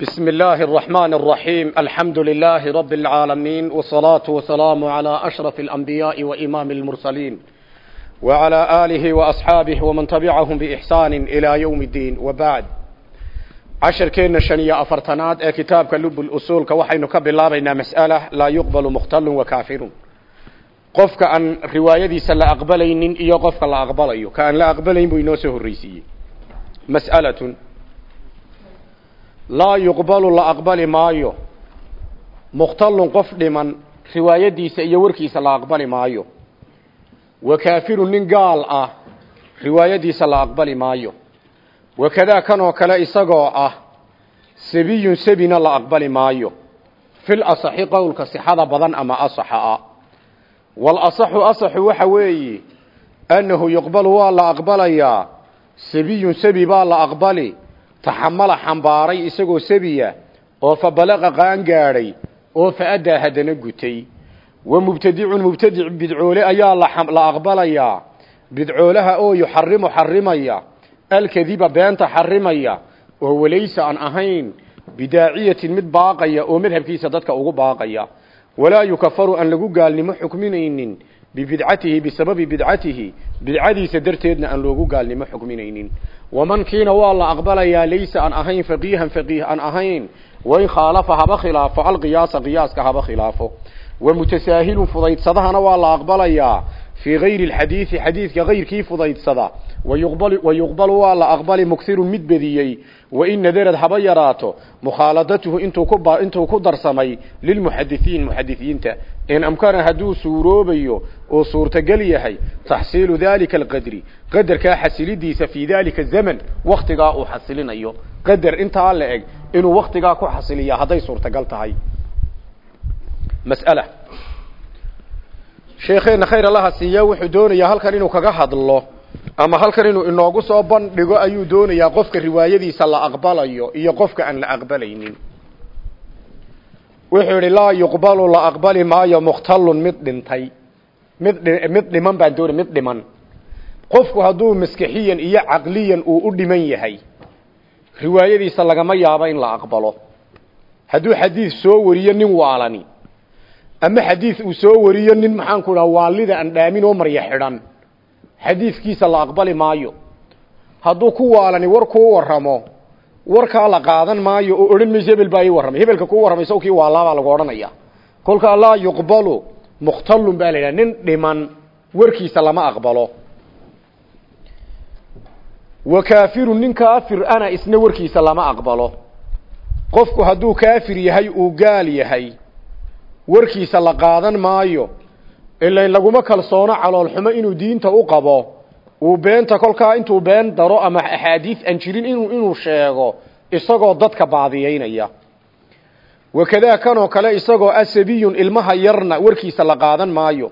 بسم الله الرحمن الرحيم الحمد لله رب العالمين والصلاة والسلام على أشرف الأنبياء وإمام المرسلين وعلى آله وأصحابه ومن تبعهم بإحسان إلى يوم الدين وبعد عشر كينا شنية أفرتناد كتاب كلب الأصول كوحين كبلا بين مسألة لا يقبل مختل وكافر qofka aan riwaayadiisa la aqbalaynin iyo qofka la aqbalayo ka aan la aqbalayn buu inoo soo horreysiiyey mas'alatun laa yuqbalu la aqbali maayo. Mukhtalun qof dhiman riwaayadiisa iyo warkiisa la aqbali maayo. Wa kaafirun nin gaal ah riwaayadiisa la aqbali maayo. Wakadaa kan oo kale isagoo ah sabiyun sabina la aqbali maayo. Fil asaxi qowlka sixada badan ama asaxa ah. Wal asaxu asaxu waxa weeye annahu yuqbalu waa la aqbalayaa sabiyun sabi baa la aqbali taxamala xambaaray isagoo sabiya oo fa balaqa qaan gaadhay oo fa addaa haddana gutay. Wa mubtadicun mubtadic bidcoole ayaa la aqbalayaa bidcoolaha oo yuxarimu xarimaya alkadiba beenta xarimaya oo walaysa aan ahayn bidaaciyatin mid baaqaya oo madhabkiisa dadka ugu baaqaya. Walaa yukafaru aan lagu gaalnimo xukminaynin bibidcatihi bisababi bidcatihi bidcadiisa darteedna aan loogu gaalnimo xukminaynin wamankiina waa la aqbalayaa laysa aan ahayn faqiihan faqiih aan ahayn wain khaalafa haba khilaafo alqiyaasa qiyaaska haba khilaafo wa mutasaahilun fudaydsadahana waa la aqbalayaa fii gayri alxadiidi xadiidka kayrkii fudaydsada wayuqbal wayuqbalu waa la aqbali muksirun mid bediyey wain nadarad haba yaraato mukhaaladatuhu intuu ku intuu ku darsamay lilmuxadisiin muxadisiinta in amkana hadduu suuroobayo oo suurtagal yahay taxsiilu dalika alqadri. Qadarkaa xasilidiisa fii dalika zaman waktigaa uu xasilinayo. Qadar intaa la eg inuu waktigaa ku xasiliya hadday suurtagal tahay. Mas'ala. Sheekheena khayr allaha siiya wuxuu doonayaa halkan inuu kaga hadlo ama halkan inuu inoogu soo bandhigo ayuu doonayaa qofka riwaayadiisa la aqbalayo iyo qofka aan la aqbalaynin. Wuxuu yidhi laa yuqbalu la aqbali maayo mukhtalun mid dhintay mid mid dhiman baan doonay mid dhiman. Qofku hadduu maskixiyan iyo caqliyan uu u dhiman yahay riwaayadiisa lagama yaabo in la aqbalo. Hadduu xadiid soo wariyo nin waalani ama xadiid uu soo wariyo nin maxaan ku dhaha waalida aan dhaamin oo marya xidhan xadiidkiisa la aqbali maayo. Hadduu ku waalani war kuu waramo warkaa la qaadan maayo oo odhan mayso hebel baa ii warramay hebelka kuu warramay saw kii waalaabaa lagu odhanaya. Kolkaa laa yuqbalu mukhtalun baa la nin dhiman warkiisa lama aqbalo. Wa kaafirun nin kaafir ana isna warkiisa lama aqbalo. Qofku hadduu kaafir yahay uu gaal yahay warkiisa la qaadan maayo ilain laguma kalsoono caloolxumo inuu diinta u qabo uu beenta kolkaa intuu been daro ama axaadiis aan jirin inuu sheego isagoo dadka baadiyeynaya wakadaa kanoo kale isagoo asabiyun ilmaha yarna warkiisa la qaadan maayo.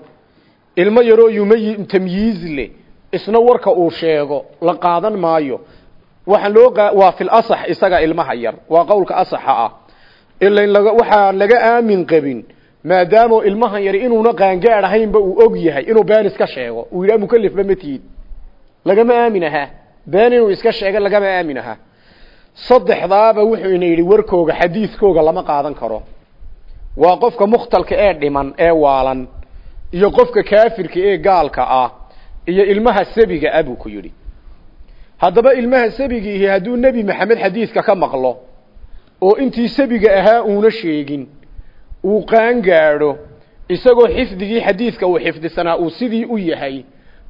Ilmo yaroo yumayi tamyiiz leh isna warka uu sheego la qaadan maayo. Waxaa loo waa fil asax isaga ilmaha yar. Waa qowlka asaxa ah. Ilain laga waxaan laga aamin qabin maadaamo ilmahan yari inuuna qaangaad ahaynba uu og yahay inuu been iska sheego. Uu yidhaha mukalifba matihid lagama aamin aha been inuu iska sheego lagama aamin aha saddexdaaba wuxuu ina yidhi warkooga xadiidkooga lama qaadan karo. Waa qofka mukhtalka ee dhiman ee waalan iyo qofka kaafirka ee gaalka ah iyo ilmaha sabiga ah buu ku yidhi. Haddaba ilmaha sabigiihi hadduu nebi maxamed xadiidka ka maqlo oo intii sabiga ahaa uuna sheegin uu qaan gaadho isagoo xifdigii xadiidka uu xifdisanaa uu sidii u yahay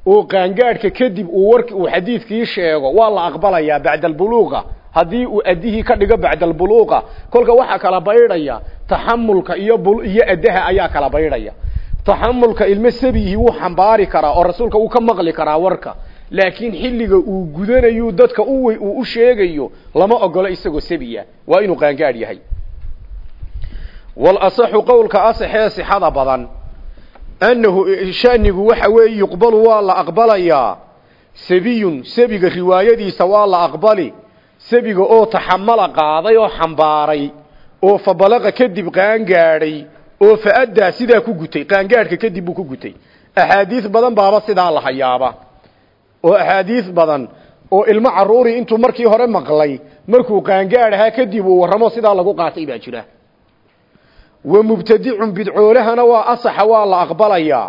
oo qaangaadhka kadib uu warki uu xadiidkii sheego waa la aqbalayaa bacda albuluuqa haddii uu addihii ka dhigo bacda albuluuqa kolka waxaa kala baydhaya taxamulka iyo iyo addaha ayaa kala baydhaya. Taxamulka ilmo sabihi wuu xambaari karaa oo rasuulka uu ka maqli karaa warka. Laakiin xilliga uu gudanayu dadka u uu u sheegayo lama ogolo isagoo sabiya waa inuu qaangaadh yahay. Wal asaxu qowlka asaxee sixada badan. Annahu shanigu waxa weeye yuqbalu waa la aqbalayaa. Sabiyun sabiga riwaayadiisa waa la aqbali sabiga oo taxamala qaaday oo xambaaray oo fa balaqa kadib qaangaadhay oo fa addaa sidaa ku gutay qaangaadhka kadib buu ku gutay. Axaadiis badan baaba sidaa la hayaaba. Oo axaadiis badan oo ilmo caruuri intuu markii hore maqlay markuu qaangaadh ahaa kadib uu warramo sidaa lagu qaatay baa jira. Wa mubtadicun bidcoolahana waa asaxa waa la aqbalayaa.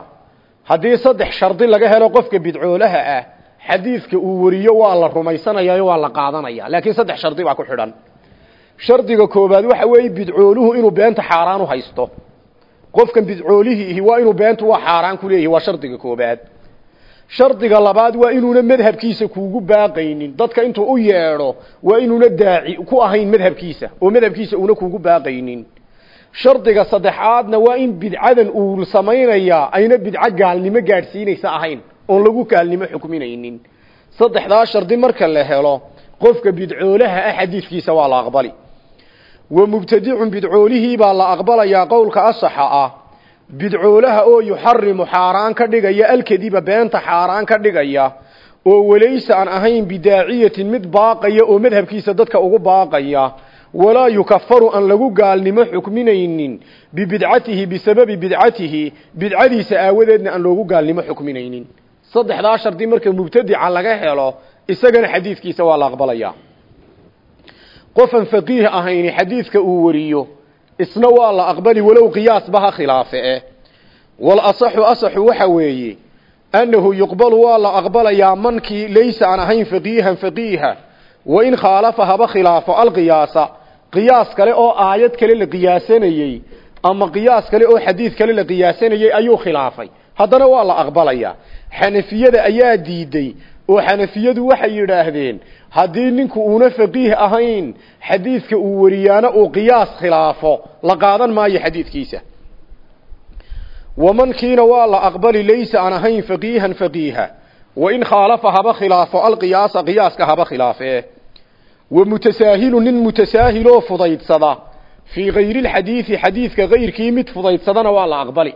Haddii saddex shardi laga helo qofka bidcoolaha ah xadiidka uu wariyo waa la rumaysanayaayo waa la qaadanaya laakiin saddex shardi baa ku xidhan. Shardiga koobaad waxa weeye bidcooluhu inuu beenta xaaraan u haysto. Qofkan bidcoolihiihi waa inuu beentu waa xaaraan ku leeyahi waa shardiga koobaad. Shardiga labaad waa inuuna madhabkiisa kuugu baaqaynin. Dadka intuu u yeedho waa inuuna daaci ku ahayn madhabkiisa oo madhabkiisa uuna kuugu baaqaynin. Shardiga saddexaadna waa in bidcadan uu samaynayaa ayna bidco gaalnimo gaadhsiinaysa ahayn oon lagu gaalnimo xukminaynin saddexdaa shardi marka la helo qofka bidcoolaha ah xadiidkiisa waa la aqbali. Wa mubtadicun bidcoolihii baa la aqbalayaa qowlka asaxa ah. Bidcoolaha oo yuxarimu xaaraan ka dhigaya alkadiba beenta xaaraan ka dhigaya oo walaysa aan ahayn bidaaciyatin mid baaqaya oo madhabkiisa dadka ugu baaqaya walaa yukafaru aan lagu gaalnimo xukminaynin bibidcatihi bisababi bidcatihi bidcadiisa aawadeedna aan loogu gaalnimo xukminaynin saddexdaa shardi marka mubtadica laga helo isagana xadiidkiisa waa la aqbalayaa qofan faqiih ahayni xadiidka uu wariyo isna waa la aqbali walow qiyaasba ha khilaafe eh. Wal asaxu waxa weeye annahu yuqbalu waa la aqbalayaa mankii laysa aan ahayn faqiihan faqiiha wa in khaalafa haba khilaafo alqiyaasa. Qiyaas kale oo aayad kale la qiyaasanayey ama qiyaas kale oo xadiid kale la qiyaasanayey ayuu khilaafay haddana waa la aqbalayaa xanafiyada ayaa diiday oo xanafiyadu waxay yidhaahdeen haddii ninku uuna faqiih ahayn xadiidka uu wariyaana uu qiyaas khilaafo. La qaadan maayo xadiidkiisa. Wamankiina waa la aqbali laysa aan ahayn faqiihan faqiiha. Wain khaalafa haba khilaafo alqiyaasa qiyaaska haba khilaafee wa mutasaahilu nin mutasaahiloo fudaydsada fii kayri lxadiidi xadiidka kayrkii mid fudaydsadana waa la aqbali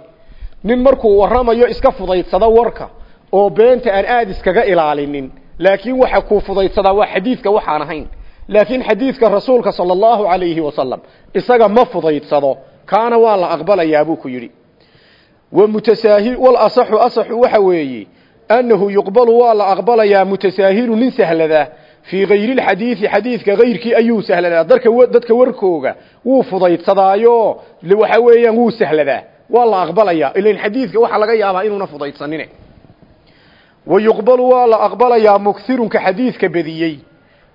nin markuu warramayo iska fudaydsada warka oo beenta aan aada iskaga ilaalinin. Laakiin waxa kuu fudaydsadaa waa xadiidka waxaan ahayn. Laakiin xadiidka rasuulka sala allahu calayhi wasalam isaga ma fudaydsado kaana waa la aqbalayaa buu ku yidhi. Wa mutasaahil wal asaxu waxa weeye annahu yuqbalu waa la aqbalayaa mutasaahilu nin sahlada. Fii kayri lxadiidi xadiidka kayrkii ayuu sahladaa. Dadka warkooga wuu fudaydsadaayo waxa weeyaan wuu sahladaa waa la aqbalayaa ilan xadiidka waxaa laga yaabaa inuuna fudaydsanine. Wa yuqbalu waa la aqbalayaa mughirunka xadiidka bediyey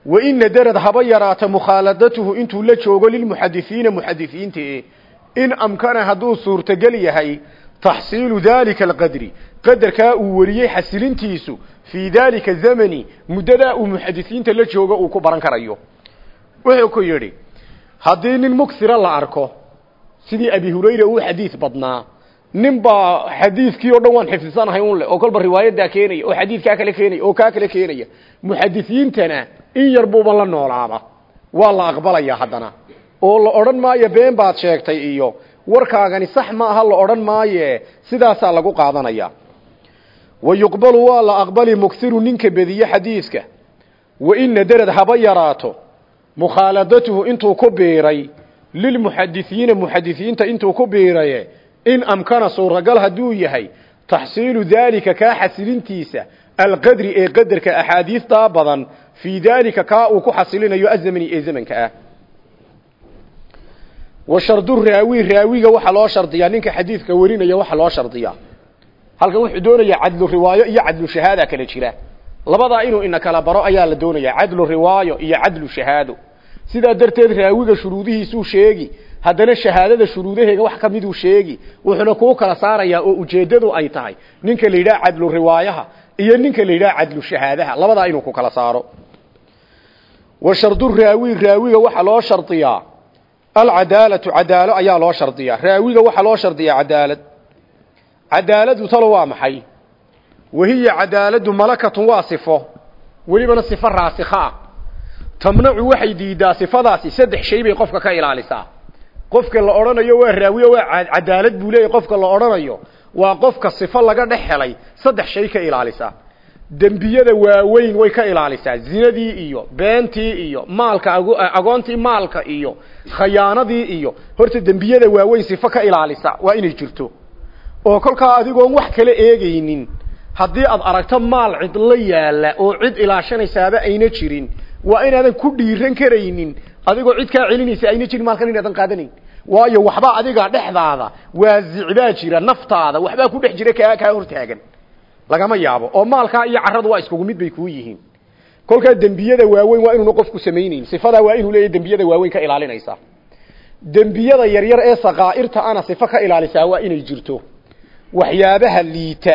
wa ina darad haba yaraata mukhaaladatuhu intuu la joogo lilmuxadisiina muxadisiinta e in amkana hadduu suurtogel yahay taxsiilu daalika alqadri. Qadarkaa uu wariyey xasilintiisu fii daalika zamani muddadaa uu muxadisiinta la joogo uu ku baran karayo. Wuxuu ku yidhi haddii nin mugsira la arko sidii abi hurayra uu xadiis badnaa nin baa xadiidkii o dhan waan xifdisanahay un le oo kolba riwaayadaa keenaya oo xadiidkaa kale keenaya oo kaa kale keenaya. Muxadisiintana in yar buuban la noolaaba. Waa la aqbalaya haddana. Oo la odhan maayo been baad sheegtay iyo warkaagani sax ma aha la odhan maaye sidaasaa lagu qaadanaya. Wa yuqbalu waa la aqbali mughiru ninka bediye xadiidka wa ina darad haba yaraato. Mukhaaladatuhu intuu ku biiray lilmuxadisiina muxadisiinta intuu ku biiraye in amkana suuragal hadduu yahay taxsiilu daalika kaa xasilintiisa alqadri ee qadarka axaadiistaa badan fii daalika kaa uu ku xasilinayo azamani ee zamanka ah wa shardu raawi waxaa loo shardiyaa ninka xadiidka warinaya waxa loo shardiyaa halkan wuxuu doonayaa cadlu riwaayo iyo cadlu shahaada kala jira labadaa inuu ina kala baro ayaa la doonayaa cadlu riwaayo iyo cadlu shahaado sidaa darteed raawiga shuruudihiisuu sheegi haddana shahaadada shuruudaheega wax kamiduu sheegi wuxuuna kuu kala saarayaa oo ujeeddadu ay tahay ninka la yidhaha cadlu riwaayaha iyo ninka la yidhaha cadlu shahaadaha labadaa inuu ku kala saaro. Wa shardu raawi raawiga waxaa loo shardiyaa alcadaalatu cadaalo ayaa loo shardiyaa raawiga waxaa loo shardiyaa cadaalad. Cadaaladu talo waa maxay? Wahiya cadaaladu malakatun waa sifo welibana sifo raasikha ah tamnacu waxay diidaa sifadaasi saddex shay bay qofka ka ilaalisaa. Qofka la odhanayo waa raawiyo waa cadaalad buu leeyahy qofka la odhanayo. Waa qofka sifo laga dhex helay saddex shay ka ilaalisaa. Dembiyada waaweyn way ka ilaalisaa. Zinadii iyo beentii iyo maalka agoontii maalka iyo khayaanadii iyo horta dembiyada waaweyn sifo ka ilaalisa waa inay jirto. Oo kolkaa adigoon wax kala eegaynin haddii aad aragto maal cid la yaalla oo cid ilaashanaysaaba ayna jirin waa inaadan ku dhiiran karaynin. Adigoo cid kaa celinaysa ayna jirin maalkan inaadan qaadanayn waayo waxbaa adiga dhexdaada waasicbaa jira naftaada waxbaa ku dhex jira kaa kaa hortaagan. Lagama yaabo oo maalkaa iyo caradu waa iskugu mid bay kuu yihiin. Kolkaa dembiyada waaweyn waa inuuna qofku samayneyn sifadaa waa inuu leeyahy dembiyada waaweyn ka ilaalinaysa. Dembiyada yaryar ee sakaa'irta ana sifo ka ilaalisaa waa inay jirto. Waxyaabaha liita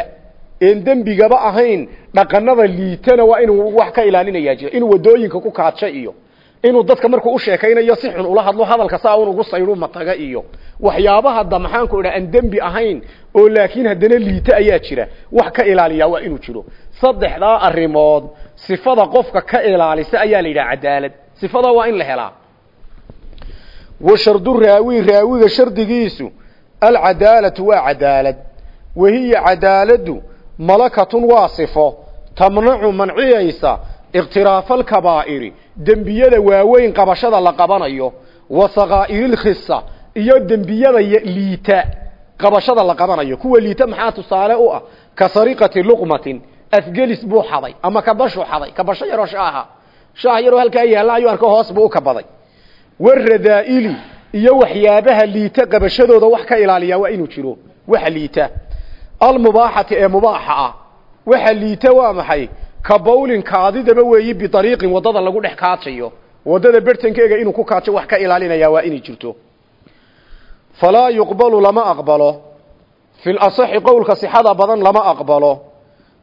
een dembigaba ahayn dhaqanada liitana waa inuu wax ka ilaalinayaa jira inuu waddooyinka ku kaadsho iyo inuu dadka markuu u sheekaynayo si xun ula hadlo hadalka saa un ugu sayru mataga iyo waxyaabaha da maxaanku idha aan dembi ahayn oo laakiin haddana liita ayaa jira wax ka ilaaliyaa waa inuu jiro. Saddexdaa arrimood sifada qofka ka ilaalisa ayaa la yidhaha cadaalad. Sifada waa in la helaa. Wa shardu raawi raawiga shardigiisu alcadaalatu waa cadaalad. Wahiya cadaaladu malakatun waa sifo tamnacu manciyaysa ikhtiraafa alkabaa'iri dembiyada waaweyn qabashada la qabanayo wa sakaa'irilkhisa iyo dembiyada liita qabashada la qabanayo. Kuwa liita maxaa tusaale u ah? Ka sariqati luqmatin afgelis buu xaday ama kabashu xaday kabasho yaroo shaaha. Shaah yaroo halkaa yaalla ayuu arko hoos buu u kabaday waradaa'ili iyo waxyaabaha liita qabashadooda wax ka ilaaliyaa waa inuu jiro waxa liita almubaaxati ee mubaaxa ah. Waxa liita waa maxay? Ka bawlin kaadidaba weeyi biariiqin waddada lagu dhex kaajayo waddada bertankeega inuu ku kaajo wax ka ilaalinaya waa inay jirto. Falaa yuqbalu lama aqbalo. Fil asaxi qowlka sixada badan lama aqbalo.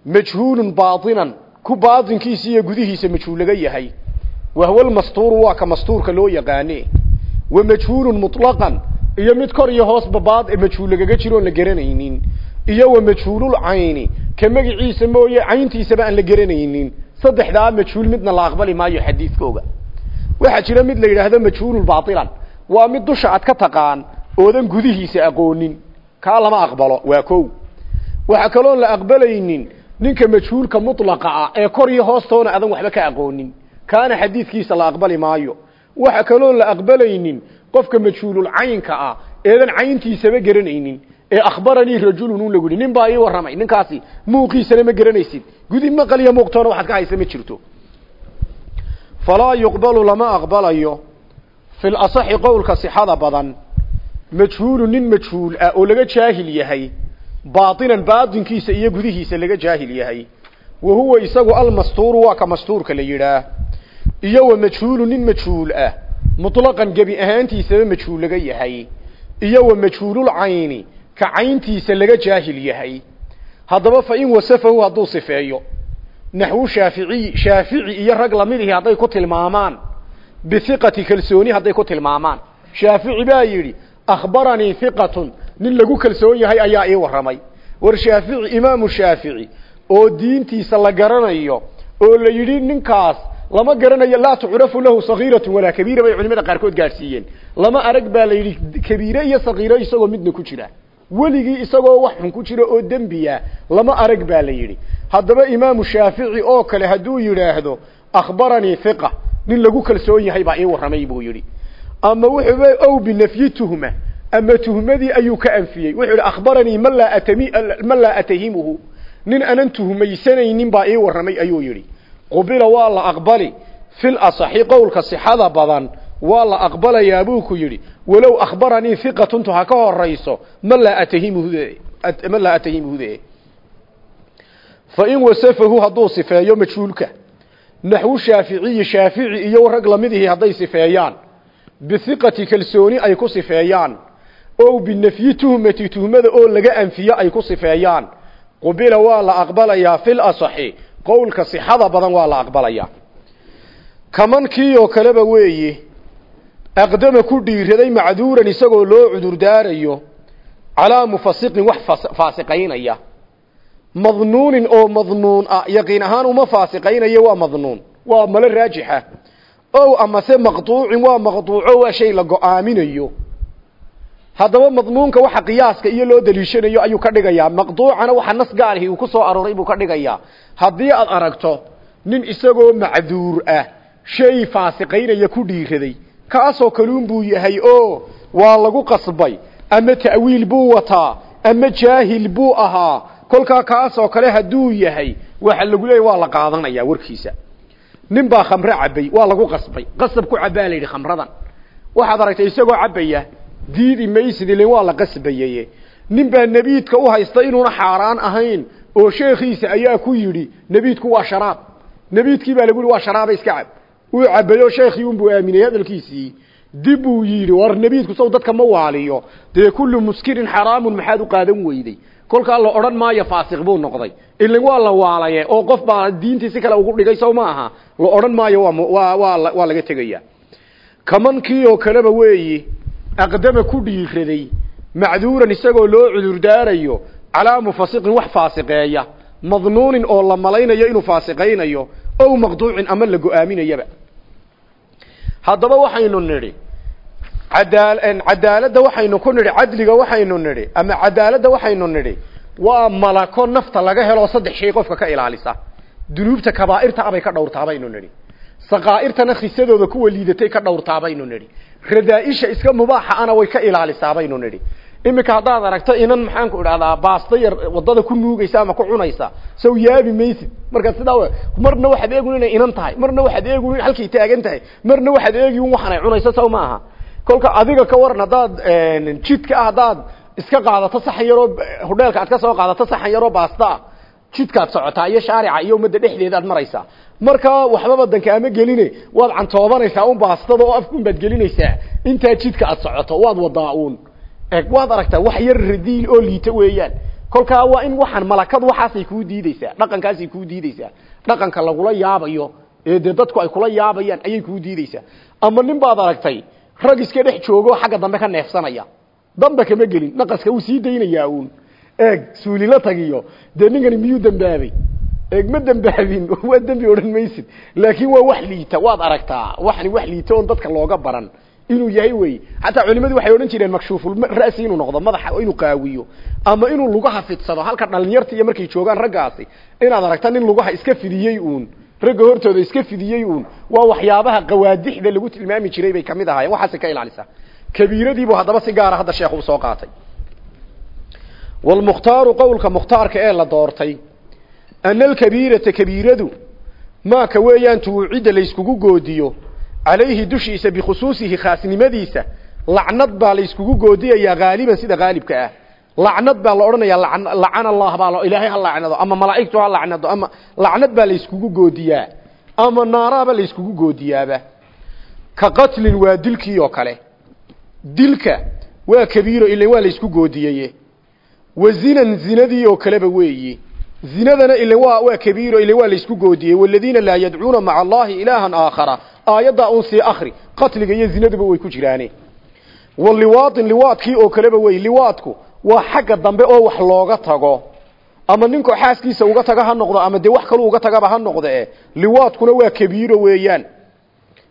Majhuulun baatinan. Ku baatinkiisa iyo gudihiisa majhuul laga yahay. Wahwa lmastuuru waa ka mastuurka loo yaqaane. Wa majhuulun mutlaqan. Iyo mid kor iyo hoosba baad majhuul lagaga jiro oon la garanaynin iyo wa majhuulul cayni. Ka magiciisa mooye cayntiisaba aan la garanaynin. Saddexdaa majhuul midna la aqbali maayo xadiidkooga waxaa jira mid la yidhaahdo majhuulul baatilan. Waa mid dusha aad ka taqaan oodan gudihiisa aqoonin. Kaa lama aqbalo waa kow. Waxaa kaloon la aqbalaynin ninka majhuulka mutlaqa ah ee kor iyo hoostoona adan waxba ka aqoonin. Kaana xadiidkiisa la aqbali maayo. Waxa kaloon la aqbalaynin qofka majhuulul caynka ah eedan cayntiisaba garanaynin ee akhbaranii rajulun un lagu nin baa ii warramay ninkaasi muuqiisana ma garanaysid. Gudi maqal iyo muuqtoona waxaad ka haysa ma jirto. Falaa yuqbalu lama aqbalayo. Fil asaxi qowlka sixada badan majhuulu nin majhuul ah oo laga jaahil yahay baatinan baatinkiisa iyo gudihiisa laga jaahil yahay. Wa huwa isagu almastuuru waa ka mastuurka la yidhaah. Iyo wa majhuulu nin majhuul ah mutlaqan gebi ahaantiisaba majhuul laga yahay. Iyo wa majhuulul cayni ka cayntiisa laga jaahil yahay. Haddaba fa in wasafahu hadduu sifeeyo. Naxwu shaaficiyi shaafici iyo rag lamidihii hadday ku tilmaamaan. Bihiqati kalsooni hadday ku tilmaamaan. Shaafici baa yidhi akhbaranii hiqatun nin lagu kalsoon yahay ayaa ii warramay. War shaafici imaamu shaafici oo diintiisa la garanayo oo la yidhi ninkaas lama garanayo laa tucrafu lahu sagiiratu walaa kabiira bay culimada qaarkood gaadhsiiyeen. Lama arag baa la yidhi kabiire iyo sagiiro isagoo midna ku jira weligii isagoo wax xun ku jiro oo dembiya lama arag baa la yidhi. Haddaba imaamu shaafici oo kale hadduu yidhaahdo akhbaranii hiqa nin lagu kalsoon yahay baa ii warramay buu yidhi. Ama wuxuuba ow binafyi tuhma ama tuhmadii ayuu ka anfiyey. Wuxuu yidhi akhbaranii man laa atami man laa atahimuhu nin anan tuhmaysanaynin baa ii warramay ayuu yidhi. Qubila waa la aqbali fil asaxi qowlka sixada badan waa la aqbalayaa buu ku yidhi walow akhbaranii hiqatuntu ha ka horayso man laa atahimuhude man laa atahimuhude fa in wasafahu hadduu sifeeyo majhuulka naxwu shaaficiyi shaafici iyo rag lamidihii hadday sifeeyaan bihiqati kalsooni ay ku sifeeyaan o binafyi tuhmati tuhmada oo laga anfiyo ay ku sifeeyaan qubila waa la aqbalayaa fil asaxi qowlka sixada badan waa la aqbalayaa. Kaman kii oo kaleba weeye aqdama ku dhiiraday macduuran isagoo loo cudurdaarayo calaa mufasiqin wax faasiqaynaya. Madnuunin oo madnuun ah yaqiin ahaan uma faasiqaynayo waa madnuun. Waa malo raajixa. Ow amase maqtuucin waa maqtuuco waa shay la go'aaminayo. Haddaba madmuunka waxa qiyaaska iyo loo daliishanayo ayuu ka dhigayaa. Maqduucana waxa nas gaarhi uu ku soo arooray buu ka dhigayaa. Haddii aad aragto nin isagoo macduur ah shay faasiqaynaya ku dhiiraday kaasoo kaluun buu yahay oo waa lagu qasbay ama ta'wiil buu wataa ama jaahil buu ahaa kolkaa kaasoo kale hadduu yahay waxa lagu leeyahy waa la qaadanayaa warkiisa. Nin baa cabay waa lagu qasbay. Qasab ku cabaa la khamradan waxaad aragtay isagoo cabaya diidi maysid ilin waa la qasbayeye. Nin baa nebiidka u haysta inuuna xaaraan ahayn oo sheekhiisa ayaa ku yidhi nebiidku waa sharaab. Nebiidkii baa lagu yihi waa sharaaba iska cab uu cabayo sheekhii unbuu aaminay hadalkiisii. Dib buu yidhi war nebiidku saw dadka ma waaliyo. Dee kullu muskirin xaraamun maxaad u qaadan weyday. Kolkaa la odhan maayo faasiq buu noqday. Ilin waa la waalaye oo qof baa diintii si kale ugu dhigay sow ma aha. La odhan maayo waa laga tegaya kamankii oo kaleba weeyi aqdama ku dhiiraday macduuran isagoo loo cudurdaarayo calaa mufasiqin wax faasiqeeya madnuunin oo la malaynayo inuu faasiqaynayo ow maqduucin ama la go'aaminayaba. Haddaba waxaynu nidhi adaa cadaaladda waxaynu ku nidhi cadliga waxaynu nidhi ama cadaaladda waxaynu nidhi waa malako nafta laga helo saddex shay qofka ka ilaalisa. Dunuubta kabaa'irta abay ka dhowrtaa baynu nidhi. Saqaa'irtana khisadooda kuwa liidatay ka dhowrtaa baynu nidhi. Radaaisha iska mubaaxa ana way ka ilaalisaa baynu nidhi iminka haddaad aragto inan maxaanku idhahdaa baasta yar waddada ku nuugaysa ama ku cunaysa saw yaabi maysid. Markaa sidaa marna waxaad eegun inay inan tahay marna waxaad eegun halkay taagan tahay marna waxaad eegi un waxanay cunayso saw ma aha. Kolka adiga ka waran haddaad jidka ah iska qaadato saxan yaroo hodheelka aad ka soo qaadato saxan yaroo baastaa jidkaad socotaa iyo shaarica iyo ummadda dhexdeedaad maraysaa markaa waxbaba danka ama geline waad cantoobanaysaa un baastada oo afka un baad gelinaysaa. Intaa jidka aad socoto waad wadaa uun eg waad aragtaa wax yar radiil oo liita weeyaan. Kolkaa waa in waxaan malakad waxaasay kuu diideysaa dhaqankaasay kuu diideysaa dhaqanka lagula yaabayo ee dee dadku ay kula yaabayaan ayay kuu diideysaa ama nin baad aragtay rag iska dhex joogo xagga dambe ka neefsanaya. Damba kama gelin naqaska wuu sii daynayaa uun. Eeg suulila tagiyo. Dee ninkani miyuu dambaabay? Eeg ma dambaabin? Waa dembi odhan maysid. Laakiin waa wax liita waad aragtaa. Waxani wax liita oon dadka looga baran inuu yahay wey xataa culimadu waxay odhan jireen makshuufulra'si inuu noqdo madaxa inuu qaawiyo ama inuu lugaha fidsado halka dhalinyarta iyo markay joogaan raggaasi inaad aragta nin lugaha iska fidiyey uun ragga hortooda iska fidiyey uun waa waxyaabaha qawaadixda lagu tilmaami jiray bay ka mid ahaayeen. Waxaasay ka ilaalisaa kabiiradiibuu haddaba si gaara hadda sheekh uu soo qaatay. Walmukhtaaru qowlka mukhtaarka ee la doortay ana alkabiirata kabiiradu maaka weeyaan tuucidda layskugu goodiyo calayhi dushiisa bikhusuusihi khaasnimadiisa lacnad baa layskugu goodiyayaa haaliban sida haalibka ah. Lacnad baa la odhanayaa lacana allah baa ilaahay ha lacnado ama malaa'igtu ha lacnado ama lacnad baa layskugu goodiyaa ama naaraaba layskugu goodiyaaba. Ka qatlin waa dilkii oo kale. Dilka waa kabiiro ilan waa laysku goodiyeye wa zinan zinadii oo kaleba weeyi. Zinadana ilan waa kabiiro ilan waa laysku goodiyey waladiina laa yadcuuna maca allahi ilaahan aakhara aayaddaa un sii akri qatliga iyo zinaduba way ku jiraane wa liwaadin liwaadkii oo kaleba wey liwaadku waa xagga dambe oo wax looga tago. Ama ninkoo xaaskiisa uga taga ha noqdo ama dee wax kalu uga tagaba ha noqdo e liwaadkuna waa kabiiro weeyaan.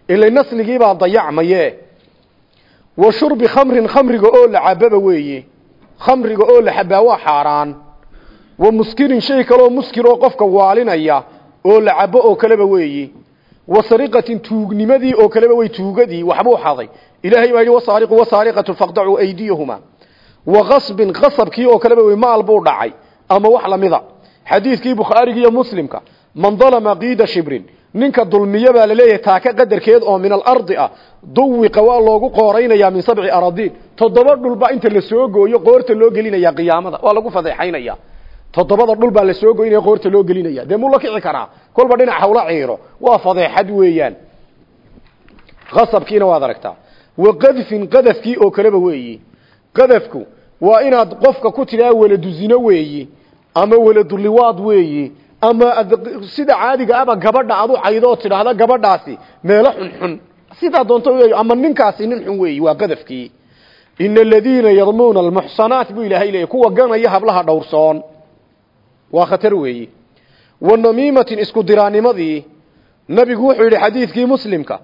Ila nasligiibaa dayacmaye. Wa shurbi khamrin khamriga oo la cababa weeye. Khamriga oo la xabaa waa xaaraan. Wa muskirin shay kaleoo muskir oo qofka waalinaya oo la cabo oo kaleba weeye wa sariqatin tuugnimadii oo kaleba way tuugadii waxbuu xaday ilaahay baa yidhi wasaariqu wasaariqatu faqdacuu aydiyahuma wa qasbin qasabkii oo kaleba wey maal buu dhacay ama wax lamida xadiidkii bukhaarigi iyo muslimka man dalama qiida shibrin ninka dulmiya baa la leeyahay taaka qadarkeed oo min alardi ah duwiqa waa loogu qooraynayaa min sabci aradiin toddoba dhulba inta la soo gooyo qoorta loo gelinaya qiyaamada waa lagu fadeexaynaya toddobada dhul baa la soo goynaya qoorta loo gelinaya dee la kolba dhinac hawla ciiro. Waa fadeexad weeyaan. Qasabkiina waad aragtaa. Wa qadfin qadafkii oo kaleba weeyi. Qadafku waa inaad qofka ku tidhaa weladu zino weeyi ama weladuliwaad weeyi ama sida caadiga aba gabadha aad u caydoo tidhaahda gabadhaasi meelo xunxun. Sidaa doonto ama ninkaasi nin xun weeyi waa qadafkii. Ina aladiina yarmuuna almuxsanaat buu ilaahay leeyay kuwa ganaya hablaha dhowrsoon waa khatar weeyi wa namiimatin isku diraanimadii nabigu wuxuu yidhi xadiidkii muslimka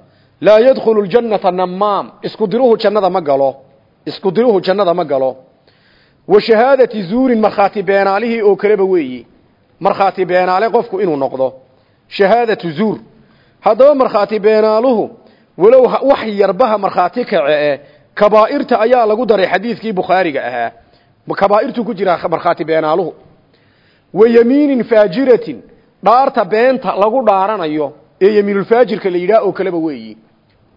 laa yadkhulu ljannata namaam isku diruhu jannada ma galo. Isku diruhu jannada ma galo. Wa shahaadati zuurin markhaati beenaalihii oo kaleba weeyi. Markhaati beenaale qofku inuu noqdo. Shahaadatu zuur. Haddaba markhaati beenaaluhu walow wax yarbaha markhaati kace kabaa'irta ayaa lagu daray xadiidkii bukhaariga ahaa. Kabaa'irtuu ku jiraa markhaati beenaaluhu wa yamiinin faajiratin dhaarta beenta lagu dhaaranayo ee yamiinulfaajirka la yidhaah oo kaleba weeyi.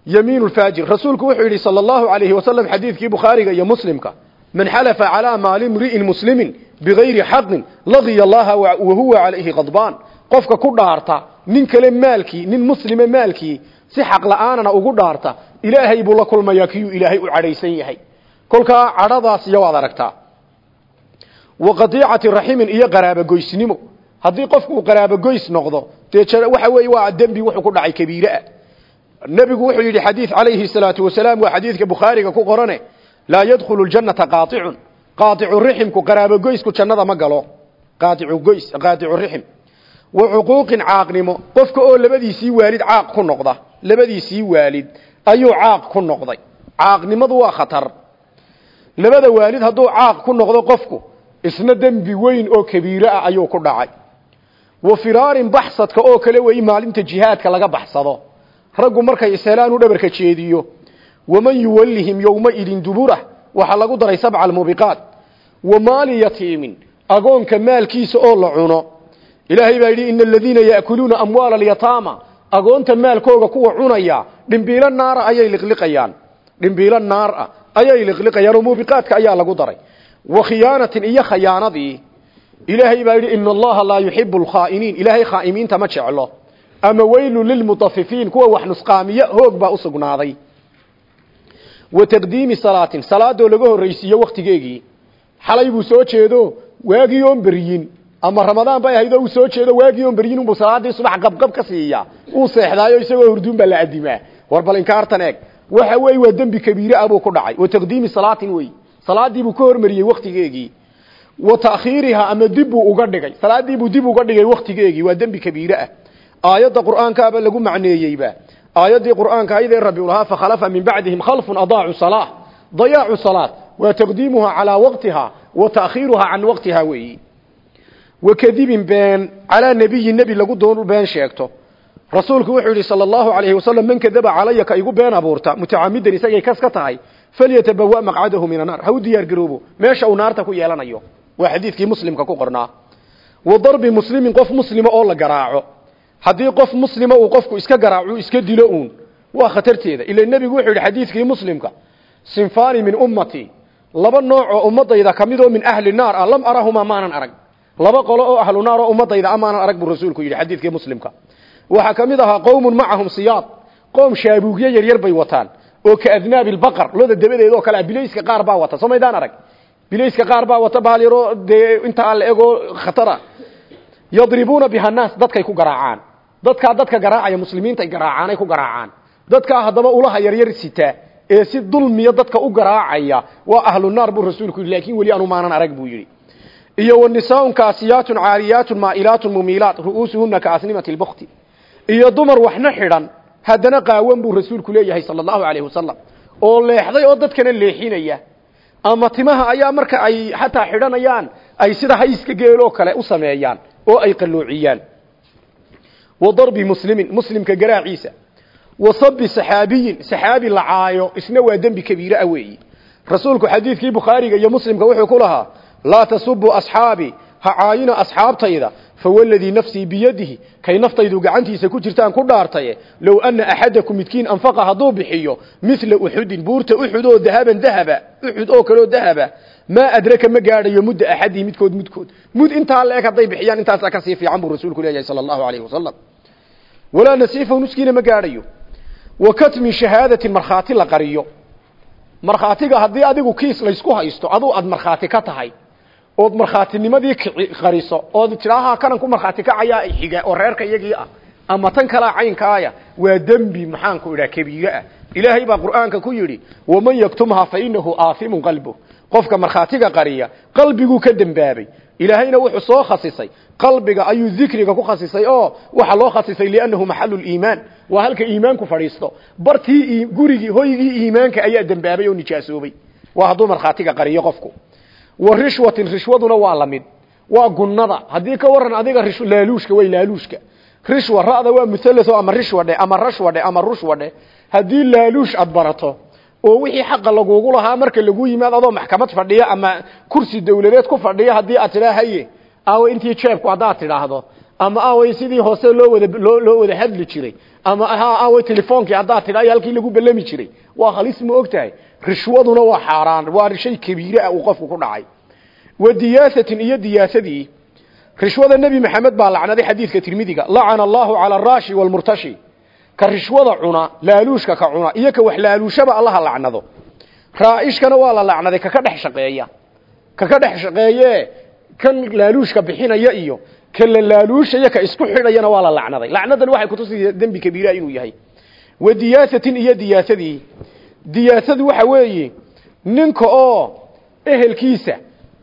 Yamiinulfaajir rasuulku wuxuu yidhi sala allahu calayhi wasalam xadiidkii bukhaariga iyo muslimka man xalafa calaa maali mri'in muslimin bigayri xaqin laqiya allaha wa huwa calayhi qadbaan qofka ku dhaarta nin kale maalkii nin muslime maalkii si xaq la'aanana ugu dhaarta ilaahay buu la kulmayaa kiyuu ilaahay u cadhaysan yahay. Kolkaa cadhadaas iyo waad aragtaa wa qadiicati raximin iyo qaraabogoysnimo haddii qofku uu qaraabogoys noqdo dee waxa weeye waa dembi wuxuu ku dhacay kabiireah nebigu wuxuu yidhi xadiid calayhi salaatu wasalaam waa xadiidka bukhaariga ku qorane laa yadkhulu ljannata qaaicun qaaicu riximku qaraabogoysku jannada ma galo. Qaaicu goys qaaicu rixim. Wa cuquuqin caaqnimo. Qofka oo labadiisii waalid caaq ku noqda labadiisii waalid ayuu caaq ku noqday. Caaqnimadu waa khatar. Labada waalid hadduu caaq ku noqdo qofku isna dembi weyn oo kabiire ah ayuu ku dhacay. Wa firaarin baxsadka oo kale weyi maalinta jihaadka laga baxsado. Raggu markay ishelaan u dhabarka jeediyo waman yuwallihim yowmaidin duburah? Waxaa lagu daray sabca almubiqaat wa yatiimin agoonka maalkiisa oo la cuno. Ilaahay baa yidhi ina aladiina ya'kuluuna amwaala alyataama. Agoonta maalkooga kuwa cunaya dhimbiilo naara ayay liqliqayaan. Dhimbiilo naar ah ayay liqliqayaan oo muubiqaadka ayaa lagu daray wa khiyaanatin iyo khayaanadii ilaahay baa yidhi ina allaha laa yuxibu alkhaa'iniin. Ilaahay khaa'imiinta ma jeclo. Ama weylu lilmutafifiin kuwa wax nusqaamiya hoog baa u sugnaaday. Wa taqdiimi salaatin salaadoo laga horraysiiyo wakhtigeegii xalay buu soo jeedo waagii oon beryin. Ama ramadaan bay ahayd oo uu soo jeedo waagii oon beryin unbuu salaadii subax qabqab ka siiya. Uu seexdaayo isagoo hurduun waxa weeye waa dembi kabiire ah ku dhacay. Wa taqdiimi salaatin wey salaadii buu ka hormariyey wakhtigeegii wa ta'khiiriha ama dib buu uga dhigay. Salaadii buu dib uga dhigay wakhtigeegii waa dembi kabiire ah. Aayadda qur'aankaaba lagu macneeyeyba aayaddii qur'aanka aydee rabbi ulahaa fakhalafa min bacdihim khalfun adaacu salaa dayaacu salaat. Waa taqdiimuha calaa waqtiha wa ta'khiiruha can waqtiha weeyi. Wa kadibin been calaa nebiyi nebi lagu doon been sheegto. Rasuulku wuxuu yidhi sala allahu calayhi wasalam man kadaba calaya ka igu been abuurta. Mutacamidan isagay kas ka tahay falyatabawa maqcadahu min annaar ha u diyaar garoobo meesha uu naarta ku yeelanayo waa xadiidkii muslimka ku qornaa wa darbi muslimin qof muslima oo la garaaco haddii qof muslima uu qofku iska garaacu iska dilo uun waa khatarteeda ila nebigu wuxuu yidhi xadiidkii muslimka sinfani min ummati laba nooc oo ummadayda ka mid oo min ahli naar ah lam arahumaa maanan arag laba qolo oo ahlu naar oo ummadayda a maanan arag buu rasuulku yidhi xadiidkii muslimka waxaa ka oo ka adnaabi lbaqar loda dabadeeda oo kale ah bilayska qaar baa wata. Somaydaan arag? Bilayska qaar baa wata bahal yaroo dee intaa la ego khatara. Yadribuuna biha naas dadkay ku garaacaan. Dadkaa dadka garaacaya muslimiintay garaacaanay ku garaacaan. Dadkaa haddaba ulaha yaryar sita ee si dulmiya dadka u garaacaya waa ahlu naar buu rasuulku yidhi laakiin weli anu maanan arag buu yidhi. Iyo wanisaaun kaasiyaatun caariyaatun maa'ilaatun mumiilaat ru'uusuhuna kaasnimati lbukti iyo dumar waxna xidhan haddana qaawan buu rasuulku leeyahay sala allahu calayhi wasalam oo leexday oo dadkana leexinaya. Ama timaha ayaa marka ay xataa xidhanayaan ay sida hayska geeloo kale u sameeyaan oo ay qalloociyaan. Wa darbi muslimin muslimka garaaciisa. Wa sabi saxaabiyin saxaabi la isna waa dembi kabiire ah weeyi. Rasuulku xadiidkii bukhaariga iyo muslimka wuxuu ku lahaa laa tasubuu asxaabii ha caayina asxaabtayda fawaladii nafsii biyadihi kay naftaydu gacantiisa ku jirtaan ku dhaartaye low ana axadakum midkiin anfaqa hadduu bixiyo mila uxudin buurta uxud oo dahaban dahaba uxud oo kaleo dahaba maa adraka ma gaadhayo mudda axadihi midkood mudkood mud intaa la eg hadday bixiyaan intaasaa ka sii fiican buu rasuulku leeyahay sala allahu alayhi wasalam walaa nasiifahu nuskiina ma gaadhayo wa katmi shahaadatin markhaati la qariyo markhaatiga haddii adigu kiis laysku haysto aduu aad markhaati ka tahay ood markhaatinimadii qariso ood tidhaaha kanan ku markhaati kacayaa xiga oo reerka iyagii ah ama tan kalaa caynkaaya waa dembi maxaanku idhaha kabiire ah. Ilaahay baa qur'aanka ku yidhi waman yaktumha fa inahu aaimun qalbu qofka markhaatiga qariya qalbiguu ka dembaabay. Ilaahayna wuxuu soo khasisay. Qalbiga ayuu dikriga ku khasisay oo waxa loo khasisay liannahu maxalu liimaan waa halka iimaanku fadhiisto. Bartii gurigii hoygii iimaanka ayaa dembaabay oo nijaasoobay. Waa hadduu markhaatiga qariyo qofku wa rishwatin rishwaduna waa la mid. Waa gunnada. Haddii ka waran adiga laaluushka way laaluushka. Rishwa ra'da waa muhallatho ama rishwa dhe ama rashwa dhe ama rushwa dhe. Haddii laaluush aad barato oo wixii xaqa lagugu lahaa marka lagu yimaad adoo maxkamad fadhiya ama kursi dawladeed ku fadhiya haddii aad tidhaa haye intii jeebku haddaad tidhaahdo ama aaway sidii hoose loo wada loo wada hadli jiray ama aaway telefoonkii haddaad tidha halkii lagu ballami jiray waa halis ma og rishwaduna waa xaaraan. Waa shay kabiire ah uu qofku ku dhacay. Wa diyaasatin iyo diyaasadii rishwada nebi maxamed baa lacnaday xadiidka tirmidiga lacana allahu cala araashi waalmurtashi ka rishwada cuna laaluushka ka cuna iyo ka wax laaluushaba allaha lacnado. Raa'ishkana waa la lacnaday kaka dhex shaqeeya. Kaka dhex shaqeeye kan laaluushka bixinaya iyo ka la laaluushaya ka isku xidhayana waa la lacnaday. Lacnadan waxay kutusaysaa dembi kabiira inuu yahay. Wa iyo diyaasadii diyaasadu waxa weeye ninka oo ehelkiisa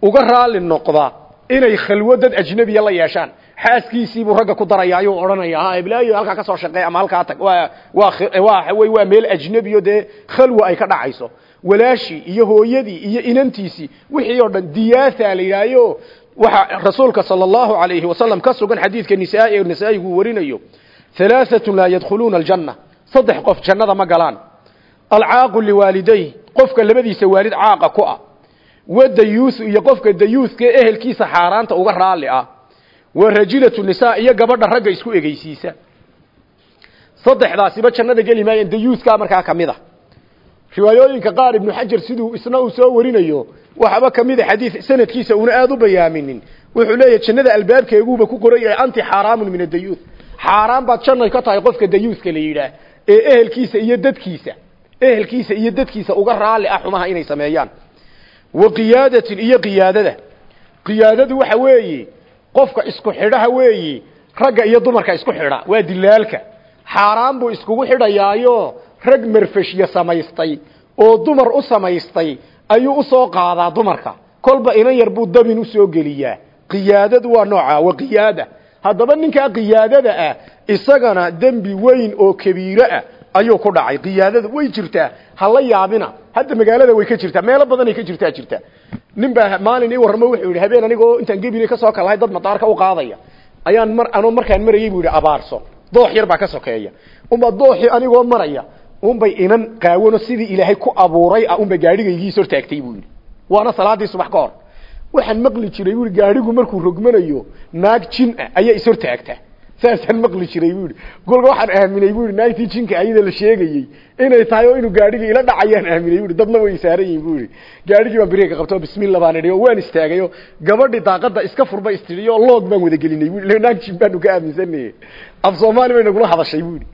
uga raali noqda inay khalwo dad ajnabiya la yeeshaan. Xaaskiisiibuu ragga ku daraya ayuu odhanaya ha iblaayo halkaa ka soo shaqeey ama halkaa tag waa waa waa meel ajnabiyo dee khalwa ay ka dhacayso. Walaashii iyo hooyadii iyo inantiisii wixii oo dhan diyaasa la yidhahyo waxa rasuulka sala allahu alayhi wasalam ka sugan xadiidka nisaa ee nisaa'igu warinayo. Halaaatun laa yadkhuluuna aljanna. Saddex qof jannada ma galaan alcaaqu liwaaliday qofka labadiisa waalid caaqa ku ah. Wadayuusu iyo qofka dayuuska ehelkiisa xaaraanta uga raalli ah. Wa rajilatu nisaa iyo gabadha ragga isku egeysiisa saddexdaasiba jannada geli maayeen dayuuskaa markaa ka mid a riwaayooyinka qaar ibnu xajar siduu isna uu soo warinayo waxaba ka mid a xadiid sanadkiisa una aada u bayaaminin. Wuxuu leeyahay jannada albaabkeeguuba ku qoran yahay anti xaaraamun min adayuus xaaraan baad jannay ka tahay qofka dayuuska la yidhaah ee ehelkiisa iyo dadkiisa ehelkiisa iyo dadkiisa uga raalli ah xumaha inay sameeyaan. Wa qiyaadatin iyo qiyaadada. Qiyaadadu waxa weeye qofka isku xidhaha weeye ragga iyo dumarka isku xidha waa dilaalka. Xaaraan buu iskugu xidhayaayo rag marfashya samaystay oo dumar u samaystay ayuu u soo qaadaa dumarka. Kolba inan yar buu dabin u soo geliyaa. Qiyaadadu waa noocaa wa qiyaada. Haddaba ninkaa qiyaadada ah isagana dembi weyn oo kabiire ah ayuu ku dhacay. Qiyaadada way jirtaa hala yaabina. Hadda magaalada way ka jirtaa meelo badanay ka jirtaa jirta. Nin baa maalin ii warramo wuxuu yidhi habeen anigoo intaan gebile ka soo kalahay dad madaarka u qaadaya. Ayaan mar anoo markaan marayay buu yidhi abaarso doox yar baa ka sokeeya unbaa dooxii anigoo maraya. Unbay inan qaawano sidii ilaahay ku abuuray ah unba gaadhigaygiis hortaagtay buu yidhi. Waana salaadii subax ka waxaan maqli jiray buu gaadhigu markuu rogmanayo naag jin ah ayaa is hortaagtaa saasaan maqli jiray yidhi. Golka waxaan aaminay buu yidhi naagtii la sheegayey inay tahay inuu gaadhigii ila dhacayaan aaminay yidhi. Dadna way saaran yihiin buu yidhi. Gaadhigii baan baan idhi waan istaagay oo gabadhii iska furba istiriyo oo baan wada gelinay buu yidhi. Naag jin baanu ka af soomaali bay nagula hadashay yidhi.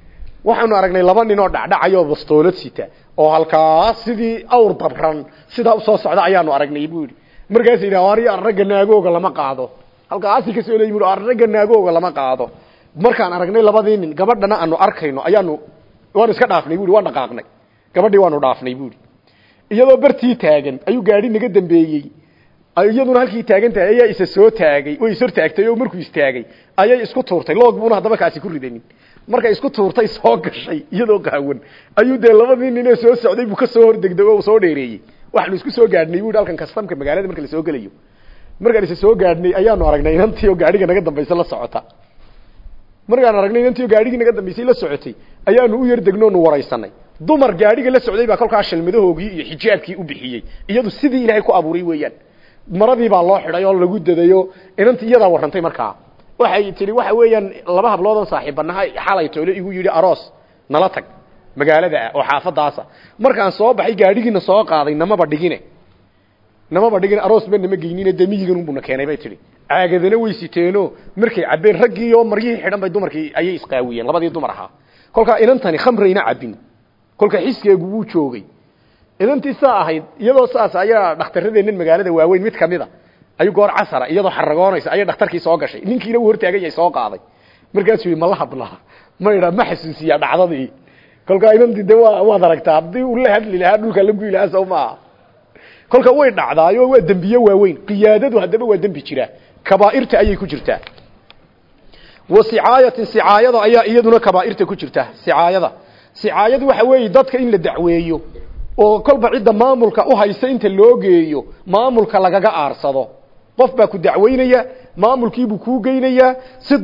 Waxaanu aragnay laba nin oo dhacdhacay oo bastoolad sita oo halkaas sidii awr dabran sidaa u soo socda ayaanu aragnay yidhi. Markaas yidhi ari ragga naagooga lama qaado. Halkaasi ka soo leeyi bui ragga naagooga lama qaado markaan aragnay labadii nin gabadhana aanu arkayno ayaanu waanu iska dhaafnay bui waan dhaqaaqnay. Gabadhii waanu dhaafnay bui iyadoo bartii taagan ayuu gaadhi naga dambeeyey. Iyaduna halkii taagan tahay ayaa isa soo taagay way ishor taagtay oo markuu istaagay ayay isku tuurtay. Loog buuna haddaba kaasi ku ridanin markay isku tuurtay soo gashay iyadoo qaawan ayuu dee labadii ninee soo socday buu ka soo hordegday oo soo dheereeyey. Waxaanu isku soo gaadhnay bui halkan kastamka magaalada marka la soo gelayo. Markaan isa soo gaadhnay ayaanu aragnay inantii oo gaadhiga naga dambaysa la socota markaan aragnay inantii gaadhigii naga dambaysay la socotay ayaanu u yar degnoonu waraysanay. Dumar gaadhiga la socday baa kolkaa shalmadahoogii iyo xijaabkii u bixiyey. Iyadu sidii ilaahay ku abuuray weeyaan. Maradii baa loo xidhay oo lagu dadayo inantii iyadaa warrantay markaa. Waxay tihi waxa weeyaan laba habloodan saaxiibanaha xalay toole igu yidhi aroos nala tag magaalada ah oo xaafadaasa markaan soo baxay gaadhigiina soo qaaday namaba dhigine namaba dhigine aroos ba nama geynine demiyigan unbuna keenay bay tihi caagadana way siteeno markay cabbeen raggii oo maryihii xidhan bay dumarkii ayay isqaawiyeen labadii dumar ahaa. Kolkaa inantani khamrayna cabbin. Kolka xiskeegu wuu joogay. Inantii saa iyadoo saas ayaa dhakhtaradeennan magaalada waaweyn mid ka mid a ayuu goor casara iyadoo xaragoonaysa ayay dhakhtarkii soo gashay. Ninkiina uu hortaagan soo qaaday. Markaasuu yidhi mala hadlaha. Maydha ma xasuusiyaa dhacdadii. Kolkaa inantii de waa waad aragtaa haddii uu la hadli lahaa dhulka la guyi maaha kolka way dhacdaayo waa dembiye waaweyn. Qiyaadadu haddaba waa dembi jira. Kabaa'irta ayay ku jirtaa. Wa sicaayatin sicaayada ayaa iyaduna kabaa'irta ku jirta sicaayada. Sicaayadu waxa weeye dadka in la dacweeyo oo kolba cidda maamulka u haysa inta loo geeyo maamulka lagaga aarsado. Qof baa ku dacweynaya maamulkiibuu kuu geynayaa si